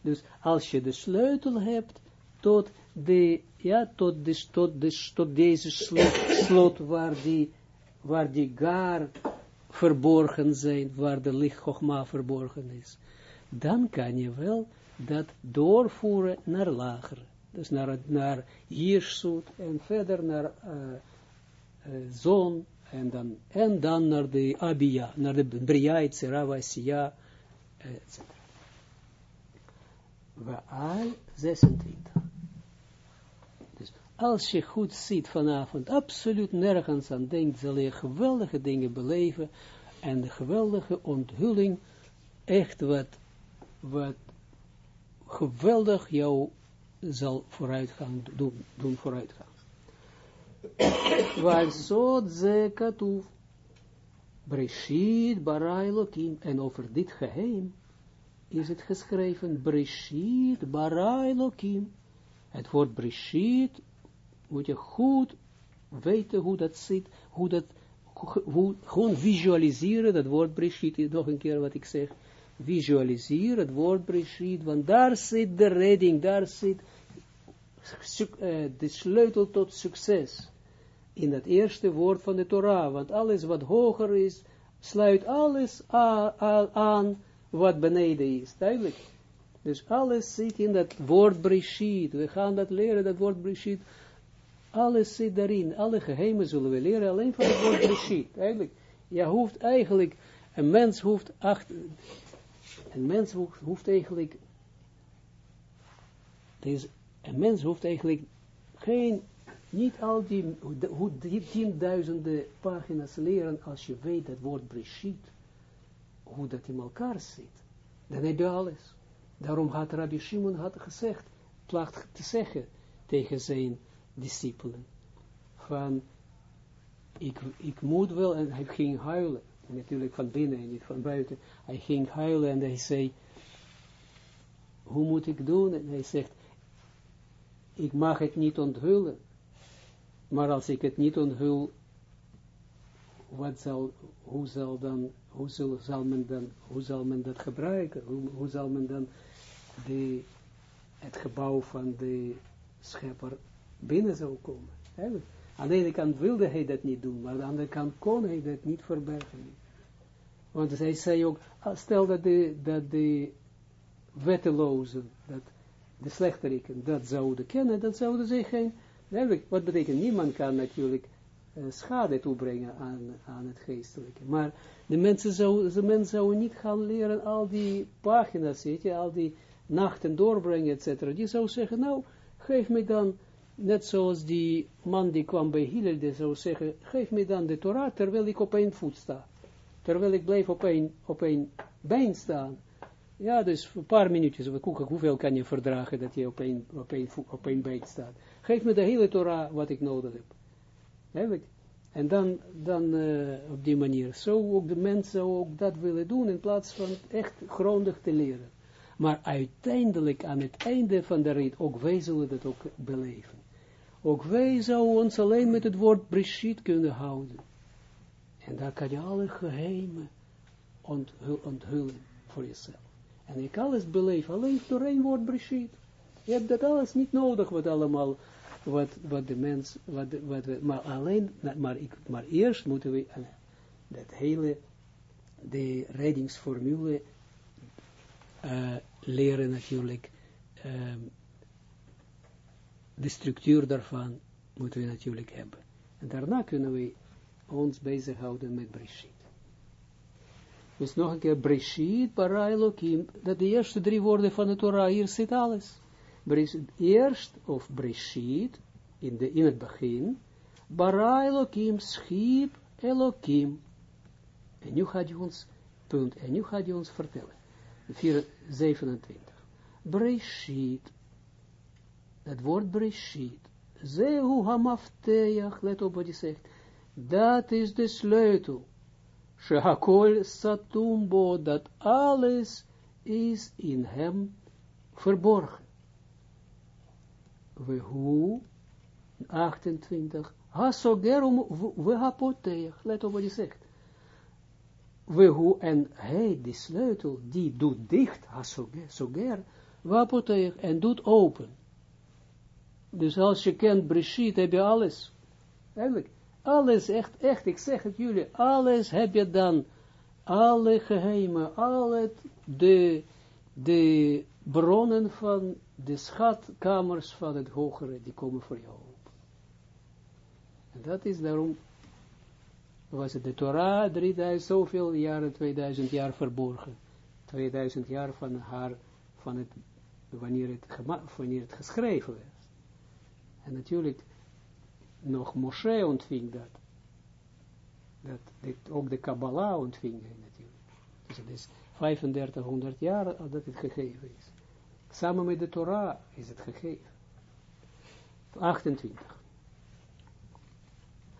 Dus als je de sleutel hebt tot, de, ja, tot, de, tot, de, tot deze slot, waar die waar die gar verborgen zijn, waar de licht verborgen is, dan kan je wel dat doorvoeren naar lager. Dus naar, naar Jirsut en verder naar uh, zon en dan, en dan naar de Abia, naar de Briait, Serava, Sia, etc. We al 26. Als je goed ziet vanavond, absoluut nergens aan denkt, zal je geweldige dingen beleven en de geweldige onthulling, echt wat, wat geweldig jou zal vooruitgaan, doen, doen vooruitgaan. Waar zo ze Breshit bara Elohim, en over dit geheim is het geschreven, Breshit bara Elohim. Het woord Breshit moet je goed weten hoe dat zit, hoe dat, hoe, gewoon visualiseren, dat woord Breshit, nog een keer wat ik zeg, visualiseren het woord Breshit, want daar zit de redding, daar zit de sleutel tot succes, in het eerste woord van de Torah, want alles wat hoger is, sluit alles aan wat beneden is, duidelijk. Dus alles zit in dat woord Breshit, we gaan dat leren, dat woord Breshit, alles zit daarin. Alle geheimen zullen we leren alleen van het woord Breshit. Eigenlijk, je hoeft eigenlijk, een mens hoeft achter, een mens hoeft, hoeft eigenlijk, deze, een mens hoeft eigenlijk geen, niet al die, hoe tienduizenden pagina's leren als je weet dat woord Breshit, hoe dat in elkaar zit. Dan heb je alles. Daarom had Rabbi Shimon had gezegd, placht te zeggen tegen zijn discipelen. Van, ik, ik moet wel, en hij ging huilen. Natuurlijk van binnen en niet van buiten. Hij ging huilen en hij zei, hoe moet ik doen? En hij zegt, ik mag het niet onthullen. Maar als ik het niet onthul, wat zal, hoe zal dan, hoe zal, men dan, hoe zal men dat gebruiken, hoe, zal men dan de, het gebouw van de schepper binnen zou komen. Aan de ene kant wilde hij dat niet doen, maar aan de andere kant kon hij dat niet verbergen. Want hij zei ook, ah, stel dat de, dat de wettelozen, dat de slechteriken dat zouden kennen, dat zouden ze geen, wat betekent, niemand kan natuurlijk uh, schade toebrengen aan, aan het geestelijke, maar de mensen zouden, de mensen zouden niet gaan leren al die pagina's, weet je, al die nachten doorbrengen, etc. Die zou zeggen, nou, geef me dan, net zoals die man die kwam bij Hillel, die zou zeggen, geef me dan de Torah, terwijl ik op één voet sta. Terwijl ik blijf op één, op één been staan. Ja, dus een paar minuutjes, hoeveel kan je verdragen dat je op één, op één, op één staat. Geef me de hele Torah wat ik nodig heb. Eigenlijk. En dan, dan uh, op die manier. Zo ook de mensen ook dat willen doen, in plaats van echt grondig te leren. Maar uiteindelijk, aan het einde van de rit, ook wij zullen dat ook beleven. Ook wij zouden ons alleen met het woord Brishit kunnen houden. En daar kan je alle geheimen onthullen voor jezelf. En ik alles beleef, alleen door één woord Brishit. Je hebt dat alles niet nodig, wat allemaal, wat, wat de mens, wat, wat maar alleen, maar, ik, maar eerst moeten we uh, dat hele, de reddingsformule uh, leren natuurlijk, um, de structuur daarvan moeten we natuurlijk hebben. En daarna kunnen we ons bezighouden met Breshit. Dus nog een keer, Breshit, Elohim, dat de eerste drie woorden van de Torah, hier zit alles. Eerst, of Breshit, in, de, in het begin, Bara Elohim, schiep Elohim. En nu gaat hij ons, punt, en nu gaat hij ons vertellen. 27. Breshit, het woord Breshit, Zehu hamafteach, let op wat hij zegt, dat is de sleutel. Shehakol satumbo, dat alles is in hem verborgen. We hoe, 28, hasogerum vehapoteach, let op wat hij zegt. We hoe, en hij, die sleutel, die doet dicht, hasoger, wapoteach, en doet open. Dus als je kent Breshit, heb je alles. Eigenlijk, alles, echt, echt, ik zeg het jullie, alles heb je dan, alle geheimen, alle de, de bronnen van de schatkamers van het hogere, die komen voor jou op. En dat is daarom, was het de Torah, 3000, zoveel jaren, 2000 jaar verborgen. 2000 jaar van haar, van het, wanneer het, wanneer het geschreven werd. En natuurlijk, nog Moshe ontving dat. Dat dit, ook de Kabbalah ontving hij natuurlijk. Dus het is 3500 jaar dat het gegeven is. Samen met de Torah is het gegeven. 28.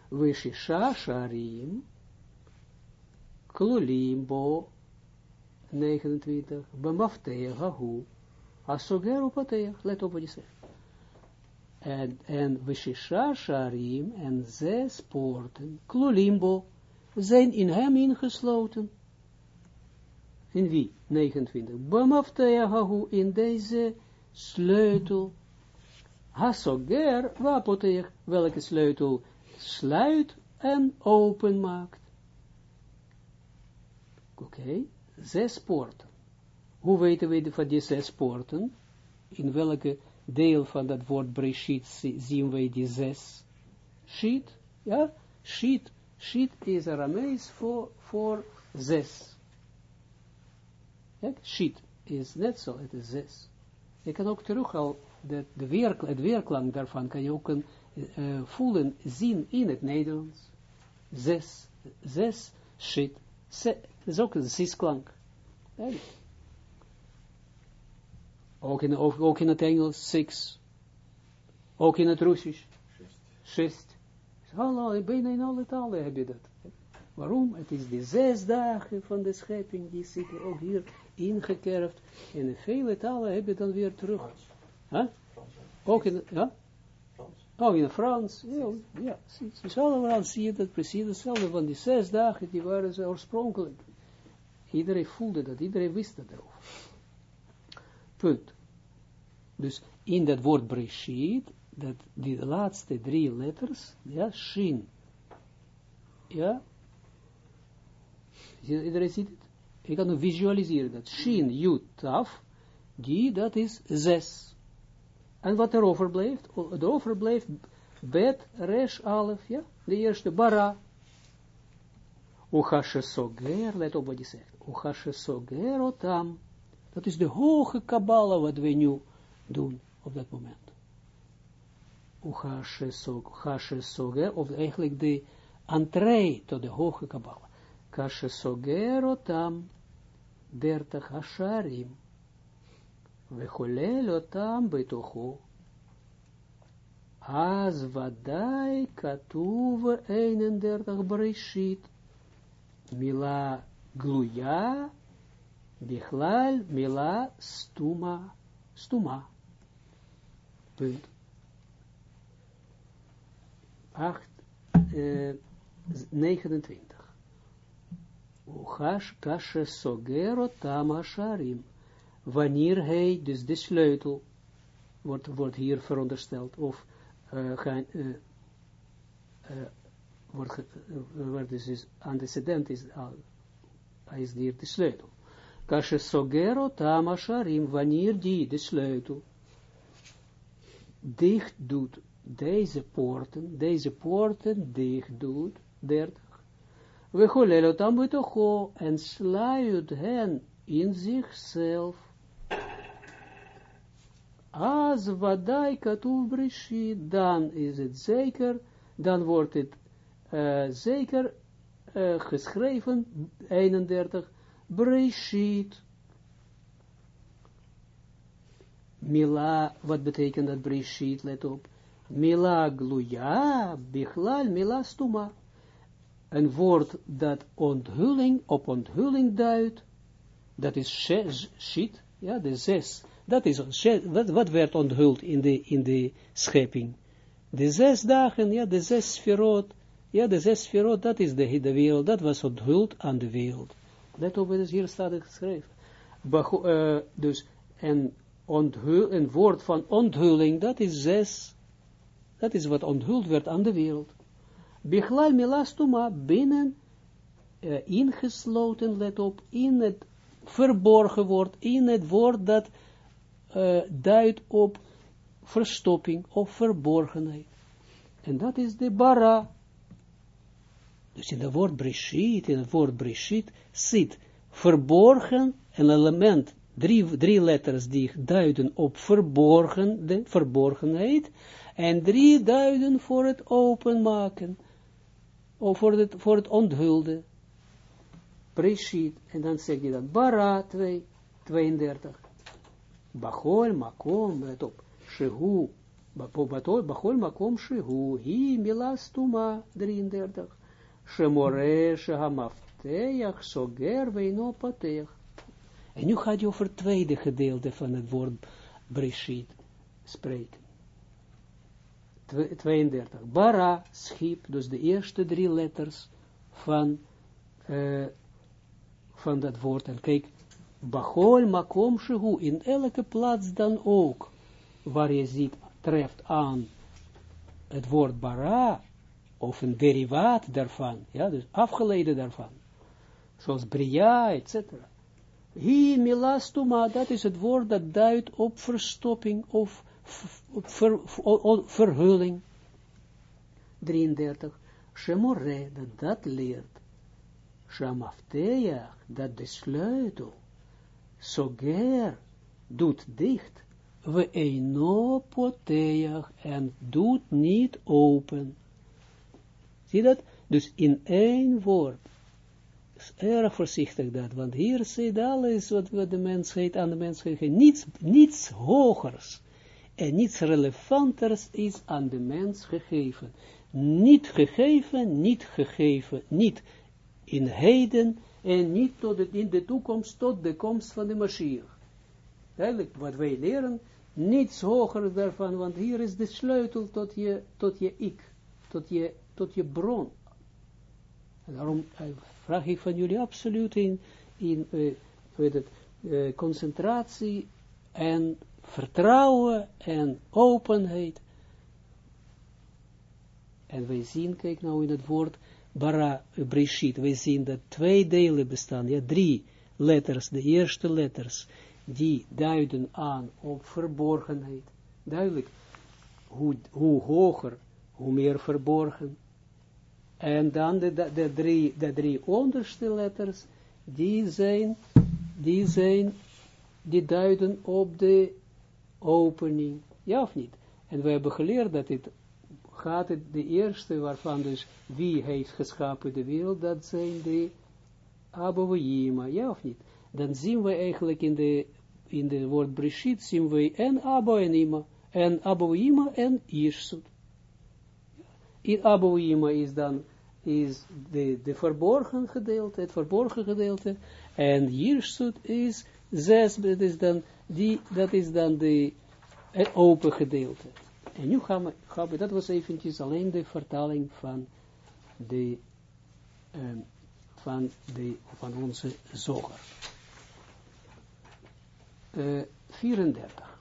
Veshisha sharim klulim bo 29. Bemafteach hahu asoger upateach. Let op wat je zegt en, en Veshisha Sharim en zes poorten, Klulimbo, zijn in hem ingesloten. In wie? 29. Bamafteahahu in deze sleutel. Hasoger, wapoteach, welke sleutel sluit en open maakt. Oké, okay. zes poorten. Hoe weten we van die zes poorten? In welke deel van dat woord Breshit zien wij die zes. Shit, ja, shit, shit is Aramees voor, voor zes. Ja, shit is net zo, het is zes. Je kan ook terug al, de, de weer, het weerklank daarvan kan je ook een, uh, voelen, zien in het Nederlands. Zes, zes, shit. Het is ook een zisklank. Ook in, ook, ook in het Engels, six. Ook in het Russisch, shest. Hallo, bijna in alle talen heb je dat. Waarom? Het is de zes dagen van de schepping, die zitten ook hier ingekerfd. En in vele talen heb je dan weer terug. Huh? Ook in, ja? Frans. Oh, in Frans, ja, ja dus allemaal zie je dat precies hetzelfde, van die zes dagen, die waren ze oorspronkelijk. Iedereen voelde dat, iedereen wist dat erover. Punt. Dus in dat woord Breshit, dat die laatste drie letters, ja, Shin, ja, iedereen ziet het? Ik kan nu visualiseren dat Shin, Jut, Taf, die, dat is zes. En wat er overbleef, er overbleef Bet, Resh, Alef, ja, de eerste, Bara. Uchashe Soger, let op wat hij zegt. Uchashe Soger, Otam. Dat is de hoge Kabbalah wat we nu doen op dat moment. Uchashe Soger, of eigenlijk de entree tot de hoge Kabbalah. Kashe Soger, Otam. Dertig Hasharim. וחולל אותם בתוכו. אז ודאי כתוב 31 בראשית, מילה גלויה, בכלל מילה סתומה, סתומה. punt. 8, uh, 29. Uchash kashe sogero tam asharim. wanneer hij, dus de sleutel, wordt, wordt hier verondersteld, of uh, gaan, uh, uh, wordt, wordt dus is antecedent is, hij is hier de sleutel. Kashe sogero tamasharim, wanneer die de sleutel dicht doet, deze poorten, deze poorten dicht doet, dertig. We golelo tam betocho en sluit hen in zichzelf. Als wadai katuv brishit, dan is het zeker, dan wordt het uh, zeker uh, geschreven, 31, brishit. Mila, wat betekent dat brishit, let op. Mila gluja, bichlal, mila stuma. Een woord dat onthulling, op onthulling duidt, dat is shit, ja, de zes dat is, wat, wat werd onthuld in de, in de schepping? De zes dagen, ja, de zes sferot, ja, de zes sferot, dat is de, de wereld, dat was onthuld aan de wereld. Let op, het hier staat geschreven. Uh, dus, en onthul, een woord van onthulling, dat is zes, dat is wat onthuld werd aan de wereld. Bichlal milastuma, binnen, uh, ingesloten, let op, in het verborgen woord, in het woord dat uh, duidt op verstopping of verborgenheid. En dat is de bara. Dus in het woord breshit, in het woord breshit, zit verborgen een element, drie, drie letters die duiden op verborgen, de verborgenheid, en drie duiden voor het openmaken, of voor het, voor het onthulden. Breshit, en dan zeg je dan bara 2, 32. Bachol makom, let op, shehu, bachol makom shehu, hi milastuma, 33, shemore shehamafteach, soger veino pateach. En nu gaat je over het tweede gedeelte van het woord Breshit spreken. 32. Bara, schip, dus de eerste drie letters van, uh, van dat woord. En kijk, Bachol makom shehu, in elke plaats dan ook, waar je ziet, treft aan het woord bara, of een derivaat daarvan, ja, dus afgeleide daarvan, zoals bria, etc. Hi milastuma, dat is het woord dat duidt op verstopping of ver, verhulling. 33. Shemore, dat dat leert. Shamafteach, dat de sleutel soger doet dicht, we eino poteach en doet niet open. Zie dat? Dus in één woord. Erg voorzichtig dat, want hier zit alles wat, wat de mensheid aan de mensheid geeft. Niets, niets hogers en niets relevanters is aan de mens gegeven. Niet gegeven, niet gegeven, niet in heden, en niet tot in de toekomst, tot de komst van de Mashiach. Eigenlijk, wat wij leren, Niets hoger daarvan, want hier is de sleutel tot je, tot je ik, tot je, tot je bron. Daarom uh, vraag ik van jullie absoluut in, in weet het, uh, concentratie en vertrouwen en openheid. En wij zien, kijk nou in het woord bara, breshit, wij zien dat twee delen bestaan, ja, drie letters, de eerste letters, die duiden aan op verborgenheid. Duidelijk, hoe, hoe hoger, hoe meer verborgen. En dan de, de, de, drie, de drie onderste letters, die zijn, die zijn, die duiden op de opening. Ja of niet? En we hebben geleerd dat het gaat het de eerste waarvan dus wie heeft geschapen de wereld, dat zijn de Abouima, ja of niet? Dan zien we eigenlijk in de, in de woord Breshit, zien we en Abba en Ima, en Irsut. In Abouima is dan is de, de verborgen gedeelte, het verborgen gedeelte, en Jirsut is zes, dat is dan, die, dat is dan de open gedeelte. En nu gaan we, gaan dat was eventjes alleen de vertaling van de, van, de, van onze zoger. Uh, 34.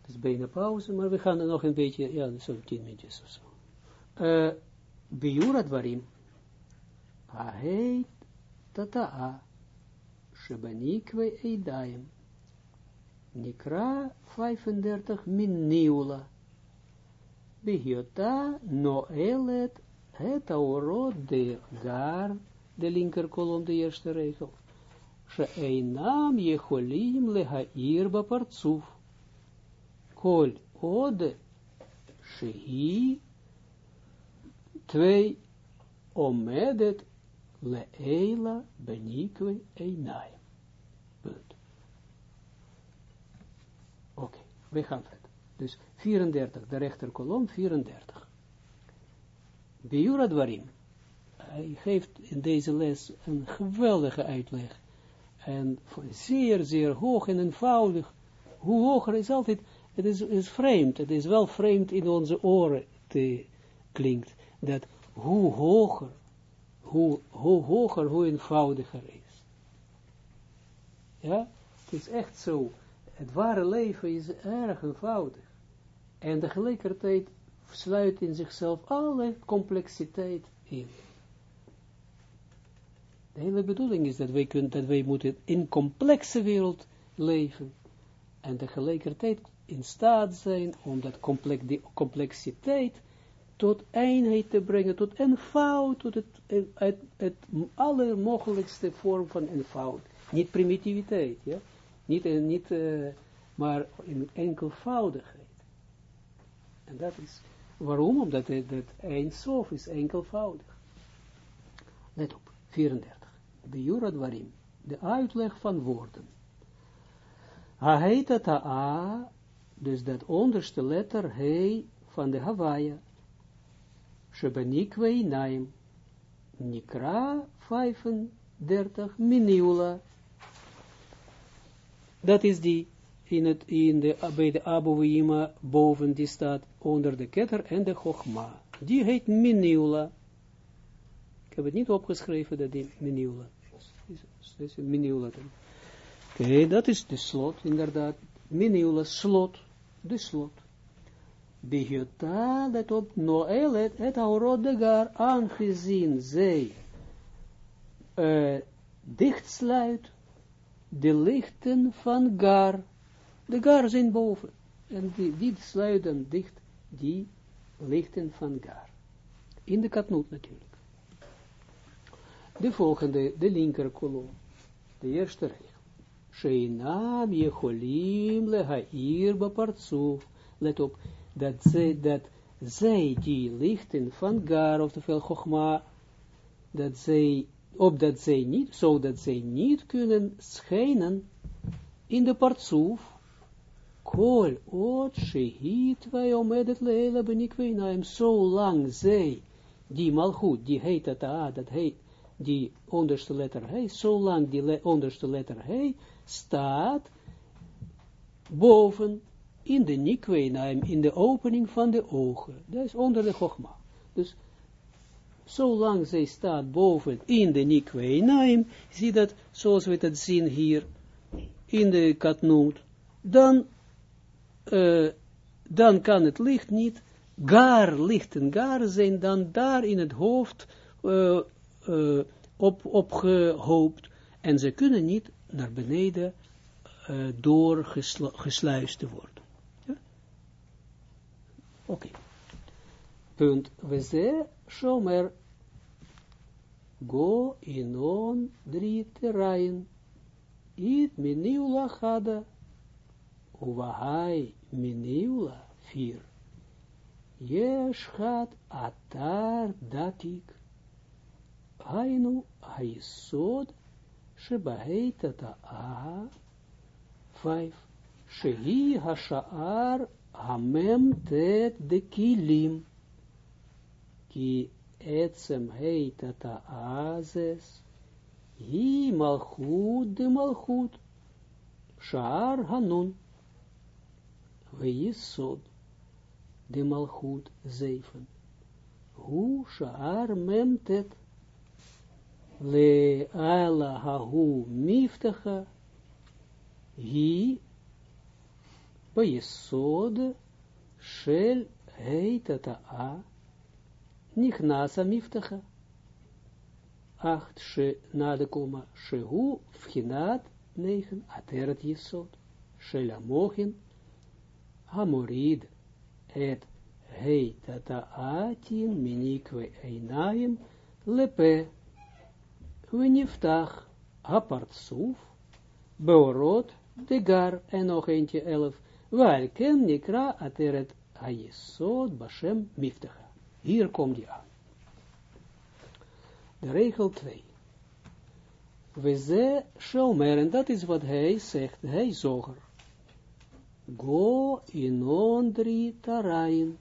Het is bijna pauze, maar we gaan er nog een beetje, ja, zo'n tien minuutjes of zo. Uh, Biura dwarim. Aheit tata'a. Shebanikwe eidaim. Nikra 35 min niula. Behiota noelet het aorot de gar, de linker kolom, de eerste regel. She'einam jecholim lehair bapartsuf. Kol ode shehi twee omedet leela benikwe einai. we gaan verder. Dus 34, de rechterkolom 34. Biura Dwarim. Hij geeft in deze les een geweldige uitleg. En zeer, zeer hoog en eenvoudig. Hoe hoger is altijd, het is, is vreemd, het is wel vreemd in onze oren te klinkt, dat hoe hoger, hoe, hoe hoger, hoe eenvoudiger is. Ja, het is echt zo het ware leven is erg eenvoudig. En tegelijkertijd sluit in zichzelf alle complexiteit in. De hele bedoeling is dat wij, kunnen, dat wij moeten in complexe wereld leven. En tegelijkertijd in staat zijn om dat complex, die complexiteit tot eenheid te brengen, tot eenvoud, tot het, het, het, allermogelijkste vorm van eenvoud. Niet primitiviteit, ja. Niet, uh, niet uh, maar in enkelvoudigheid. En dat is, waarom? Omdat het, het eindsof is enkelvoudig. Let op, 34. De Jurad waarin, de uitleg van woorden. Haheita ta'a, dus dat onderste letter, he, van de Hawaii. Shebanikwe naim. Nikra 35 miniula dat is die in, het, in de, bij de boven, die staat onder de ketter en de Chogma. Die heet Miniula. Ik heb het niet opgeschreven, dat die Miniula. Miniula. Oké, dat is de slot, inderdaad. Miniula, slot, de slot. Begiota, let op, Noelet, het aurot de gar, aangezien zij uh, dichtsluit, de lichten van Gar. De Gar zijn boven. En die, die sluiten dicht die lichten van Gar. In de katnoot natuurlijk. De volgende, de linker kolom. De eerste regel. Sheinam jecholim lehair bapartsuf. Let op, dat zij, dat zij die lichten van Gar, oftewel Chogma, dat zij opdat zij niet, zodat zij niet kunnen schijnen in de partsoef, kol ot shehit wij omedet leela benikweinaim, zolang zij, die malchut, die heet dat dat heet, die onderste letter he, zolang die le, onderste letter he, staat boven in de nikweinaim, in de opening van de ogen. Dat is onder de chogma. Dus zolang zij staat boven in de nikweinaim, zie dat, zoals we dat zien hier, in de katnoot, dan, uh, dan kan het licht niet gar, licht en gar zijn, dan daar in het hoofd uh, uh, op, opgehoopt, en ze kunnen niet naar beneden uh, doorgesluist worden. Ja? Oké. Punt. We ze shomer go inon drie terrein. It miniula chada. Uvahai miniula vier. Had atar dakik. Hainu haisod shebaheitata a. Vijf. Shehi hasha'ar hamem tet de kilim. Ki etzem heitata azes. Hi malchut de malchut. Sha'ar hanun. Veyisod. De malchut zeven. Hu sha'ar memtet. Le ala hahu miftacha. Hi Bayesod Shel Heitata A Nichnasa Miftacha Acht she na de koma Shehu Fchinat negen Ateret Yesod Shel Amochin Hamorid Et Heitata Atin Lepe Winiftach Apartsuf Beorot de gar, en nog eentje elf, waar ken nikra ateret hayesod bashem miftacha. Hier komt die aan. De regel 2. We ze shomer, en dat is wat hij zegt, hij zoger. Go in ondri tarain,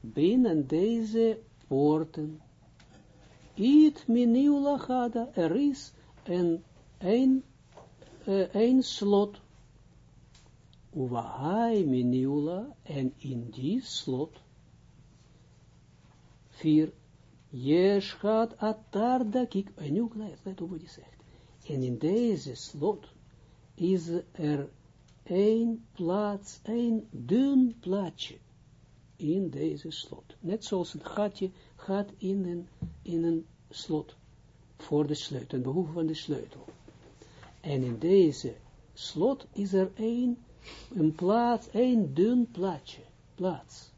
binnen deze poorten, it miniula gada, er is een, een een slot. Uwahai miniula, en in die slot, vier, Jesh gaat atar kik, en nu let, op wat hij zegt. En in deze slot is er een plaats, een dun plaatje in deze slot. Net zoals het gatje gaat in een, in een slot voor de sleutel, een behoefte van de sleutel. En in deze slot is er een, een plaats, een dun plaatje, plaats.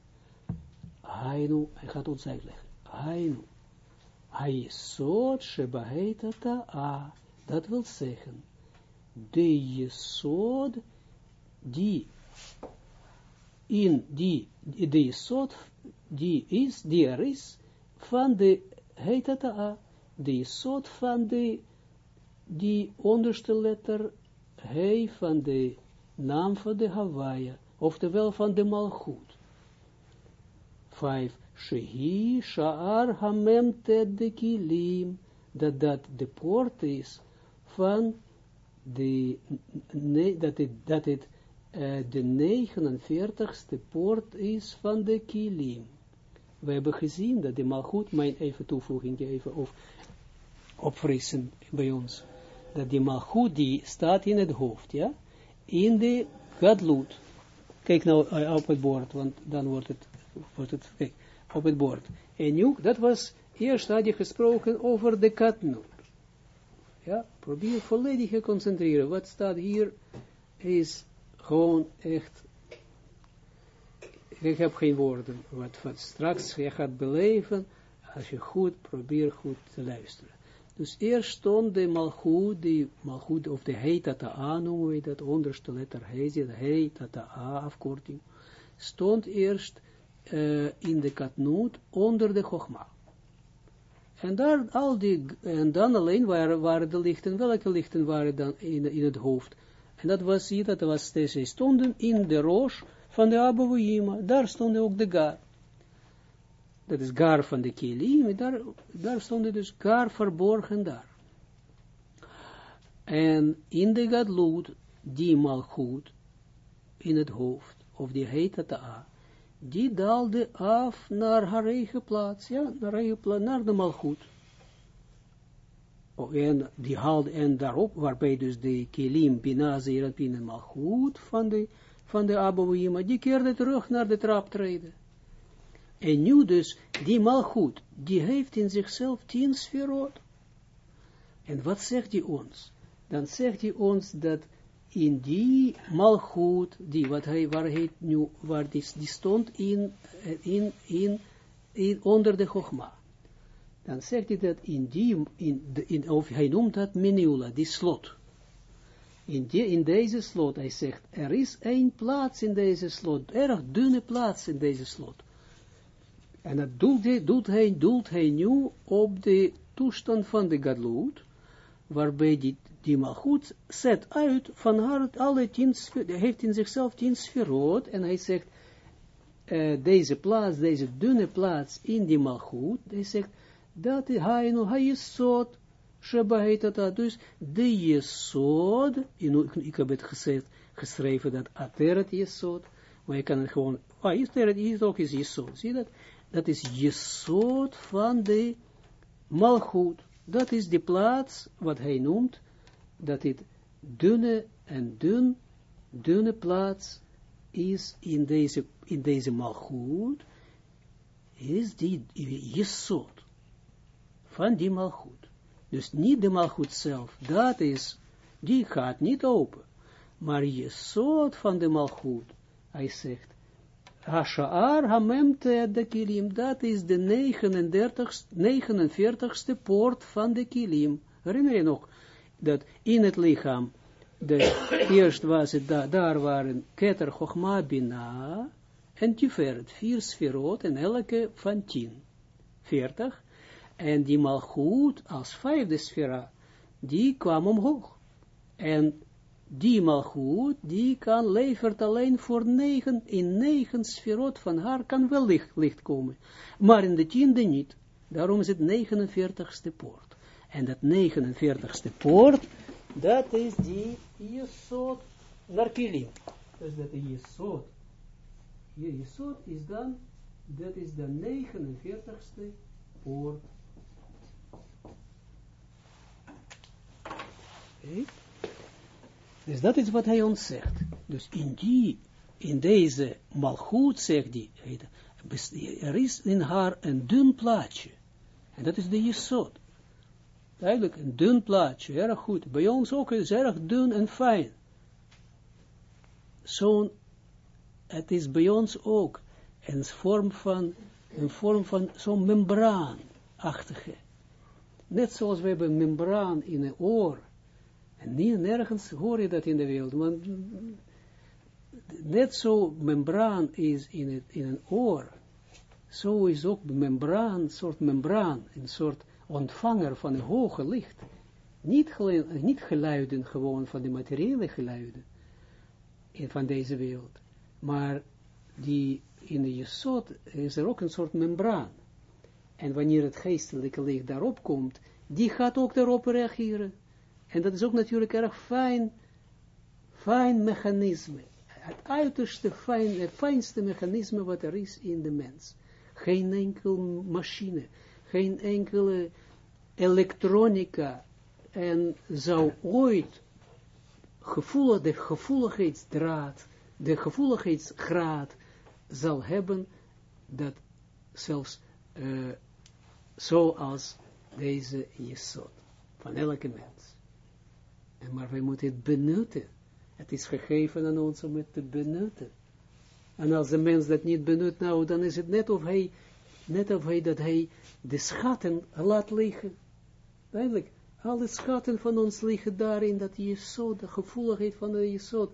Hainu, hij gaat ons uitleggen. Hainu. Soort shebahetata a. Dat wil zeggen, de jesod, die in die, de jesod, die is, die er is, van de heetata a, de jesod van de die onderste letter he van de naam van de Hawaii, oftewel van de Malchut. Vijf, Shehi Sha'ar Hamem de Kilim, dat dat de poort is van de, nee, dat het, dat het uh, de 49ste poort is van de Kilim. We hebben gezien dat de Malchut, mijn even toevoeging even of opfrissen bij ons dat die malchut die staat in het hoofd, ja, in de gadlut. Kijk nou uh, op het bord, want dan wordt het, wordt het, kijk, op het bord. En nu, dat was, eerst had gesproken over de katnoot. Ja, probeer volledig te concentreren. Wat staat hier is gewoon echt, ik heb geen woorden, wat, wat straks je gaat beleven, als je goed, probeer goed te luisteren. Dus eerst stond de de malchut, of de heitata noemen we dat, onderste letter heitata afkorting, stond eerst uh, in de katnoot onder de chogma. En daar al die, en dan alleen waren, waren de lichten, welke lichten waren dan in, in het hoofd? En dat was, zie dat was, deze stonden in de roos van de Abouima, daar stonden ook de gar dat is gar van de kilim, daar, daar stond dus gar verborgen daar. En in de gadloed, die malchut, in het hoofd, of die heet A, die daalde af naar haar eigen plaats, ja, naar, eigen plaats, naar de malgoed. En die haalde, en daarop, waarbij dus de kilim, bina, zeerapin en malgoed van de, van de die keerde terug naar de traptreden. En nu dus, die malgoed, die heeft in zichzelf tien sferot. En wat zegt hij ons? Dan zegt hij ons dat in die malgoed, die wat hij, waar hij nu, waar die, die stond in, in, in, in, onder de Chogma. Dan zegt hij dat in die, in, in, of hij noemt dat Meniula, die slot. In, die, in deze slot, hij zegt, er is één plaats in deze slot, erg dunne plaats in deze slot. En dat doet hij, doet hij, doet hij nu op de toestand van de Gadloed, waarbij die, die zet uit van haar alle tien heeft in zichzelf tien sferoot, en hij zegt, uh, deze plaats, deze dunne plaats in die malgoed, hij zegt, dat is hij nu, hij is zoot, Sheba heet dat, dus de jesod, ik heb het geschreven dat ateret jesod, maar je kan het gewoon, ah, is er is ook is jesod, zie dat? Dat is jesod van de malgoed. Dat is de plaats, wat hij noemt, dat het dunne en dun, dunne plaats is in deze, in deze malgoed, is die jesod van die malgoed. Dus niet de malgoed zelf, dat is, die gaat niet open. Maar jesod van de malgoed, hij zegt, Hasha'ar hamemte de kilim, dat is de 49ste poort van de kilim. Herinner je nog, dat in het lichaam, de, eerst was het, da, daar waren Keter, Chochma, Bina en Tiferet, vier sferot en elke van tien. Veertig. En die malgoed als vijfde sfera, die kwam omhoog. En die malgoed, die kan, levert alleen voor negen, in negen sferot van haar kan wel licht, komen. Maar in de tiende niet. Daarom is het 49ste poort. En dat 49ste poort, dat is die Jesod naar Kilim. Dus dat is Jesod. Jesod is dan, dat is de 49ste poort. Okay. Dus dat is wat hij ons zegt. Dus in die, in deze malgoed zegt hij, er is in haar een dun plaatje. En dat is de jesot. Eigenlijk een dun plaatje, erg goed. Bij ons ook is erg dun en fijn. Zo'n, het is bij ons ook een vorm van, een vorm van zo'n membraanachtige. Net zoals we hebben een membraan in een oor. En nergens hoor je dat in de wereld. Want net zo membraan is in, in een oor. Zo is ook membraan, een soort membraan, een soort ontvanger van een hoge licht. Niet, niet geluiden gewoon van de materiële geluiden van deze wereld. Maar die in de jesot is er ook een soort membraan. En wanneer het geestelijke licht daarop komt, die gaat ook daarop reageren. En dat is ook natuurlijk erg fijn, fijn mechanisme. Het uiterste fijn, het fijnste mechanisme wat er is in de mens. Geen enkel machine, geen enkele elektronica en zou ooit gevoelig, de gevoeligheidsdraad, de gevoeligheidsgraad zal hebben, dat zelfs uh, zoals deze jesot van elke mens. Maar wij moeten het benutten. Het is gegeven aan ons om het te benutten. En als een mens dat niet benut, nou, dan is het net of hij, net of hij dat hij de schatten laat liggen. Duidelijk, alle schatten van ons liggen daarin, dat zo, de gevoeligheid van de jesot,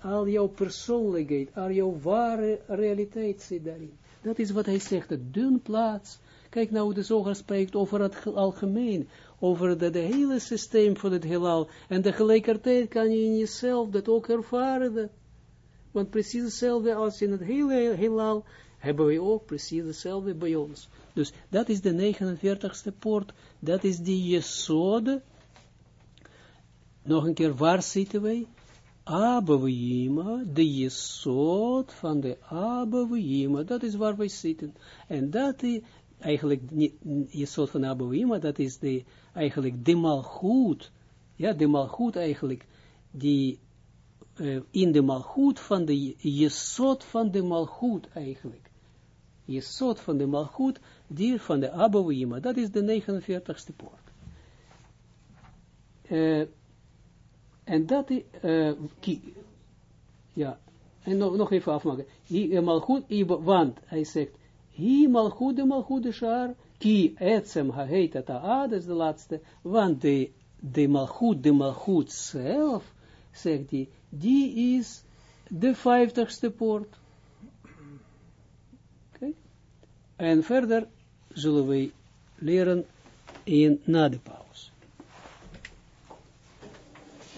al jouw persoonlijkheid, al jouw ware realiteit zit daarin. Dat is wat hij zegt, de dun plaats. Kijk nou, de zoger spreekt over het algemeen, over de, hele systeem van het heelal. En tegelijkertijd kan je in jezelf dat ook ervaren. Want precies hetzelfde als in het hele heelal, hebben we ook precies hetzelfde bij ons. Dus dat is de 49ste poort, dat is die jesode. Nog een keer, waar zitten wij? Abouima, de jesot van de Abouima, dat is waar wij zitten. En dat is eigenlijk niet jesot van Abouima, dat is de, eigenlijk de malgoed, ja, de malgoed eigenlijk, die uh, in de malgoed van de jesot van de malgoed eigenlijk. Jesot van de malgoed, die van de Abouima, dat is de 49ste poort. Uh, en dat is, uh, ja, en nog, nog even afmaken. Malchut, want hij zegt, hi malchut de malchut de shar, ki etsem haheit a, dat is de laatste, want de, de malchut, de malchut zelf, zegt hij, die is de vijftigste poort. Okay. En verder zullen we leren in na de pauze.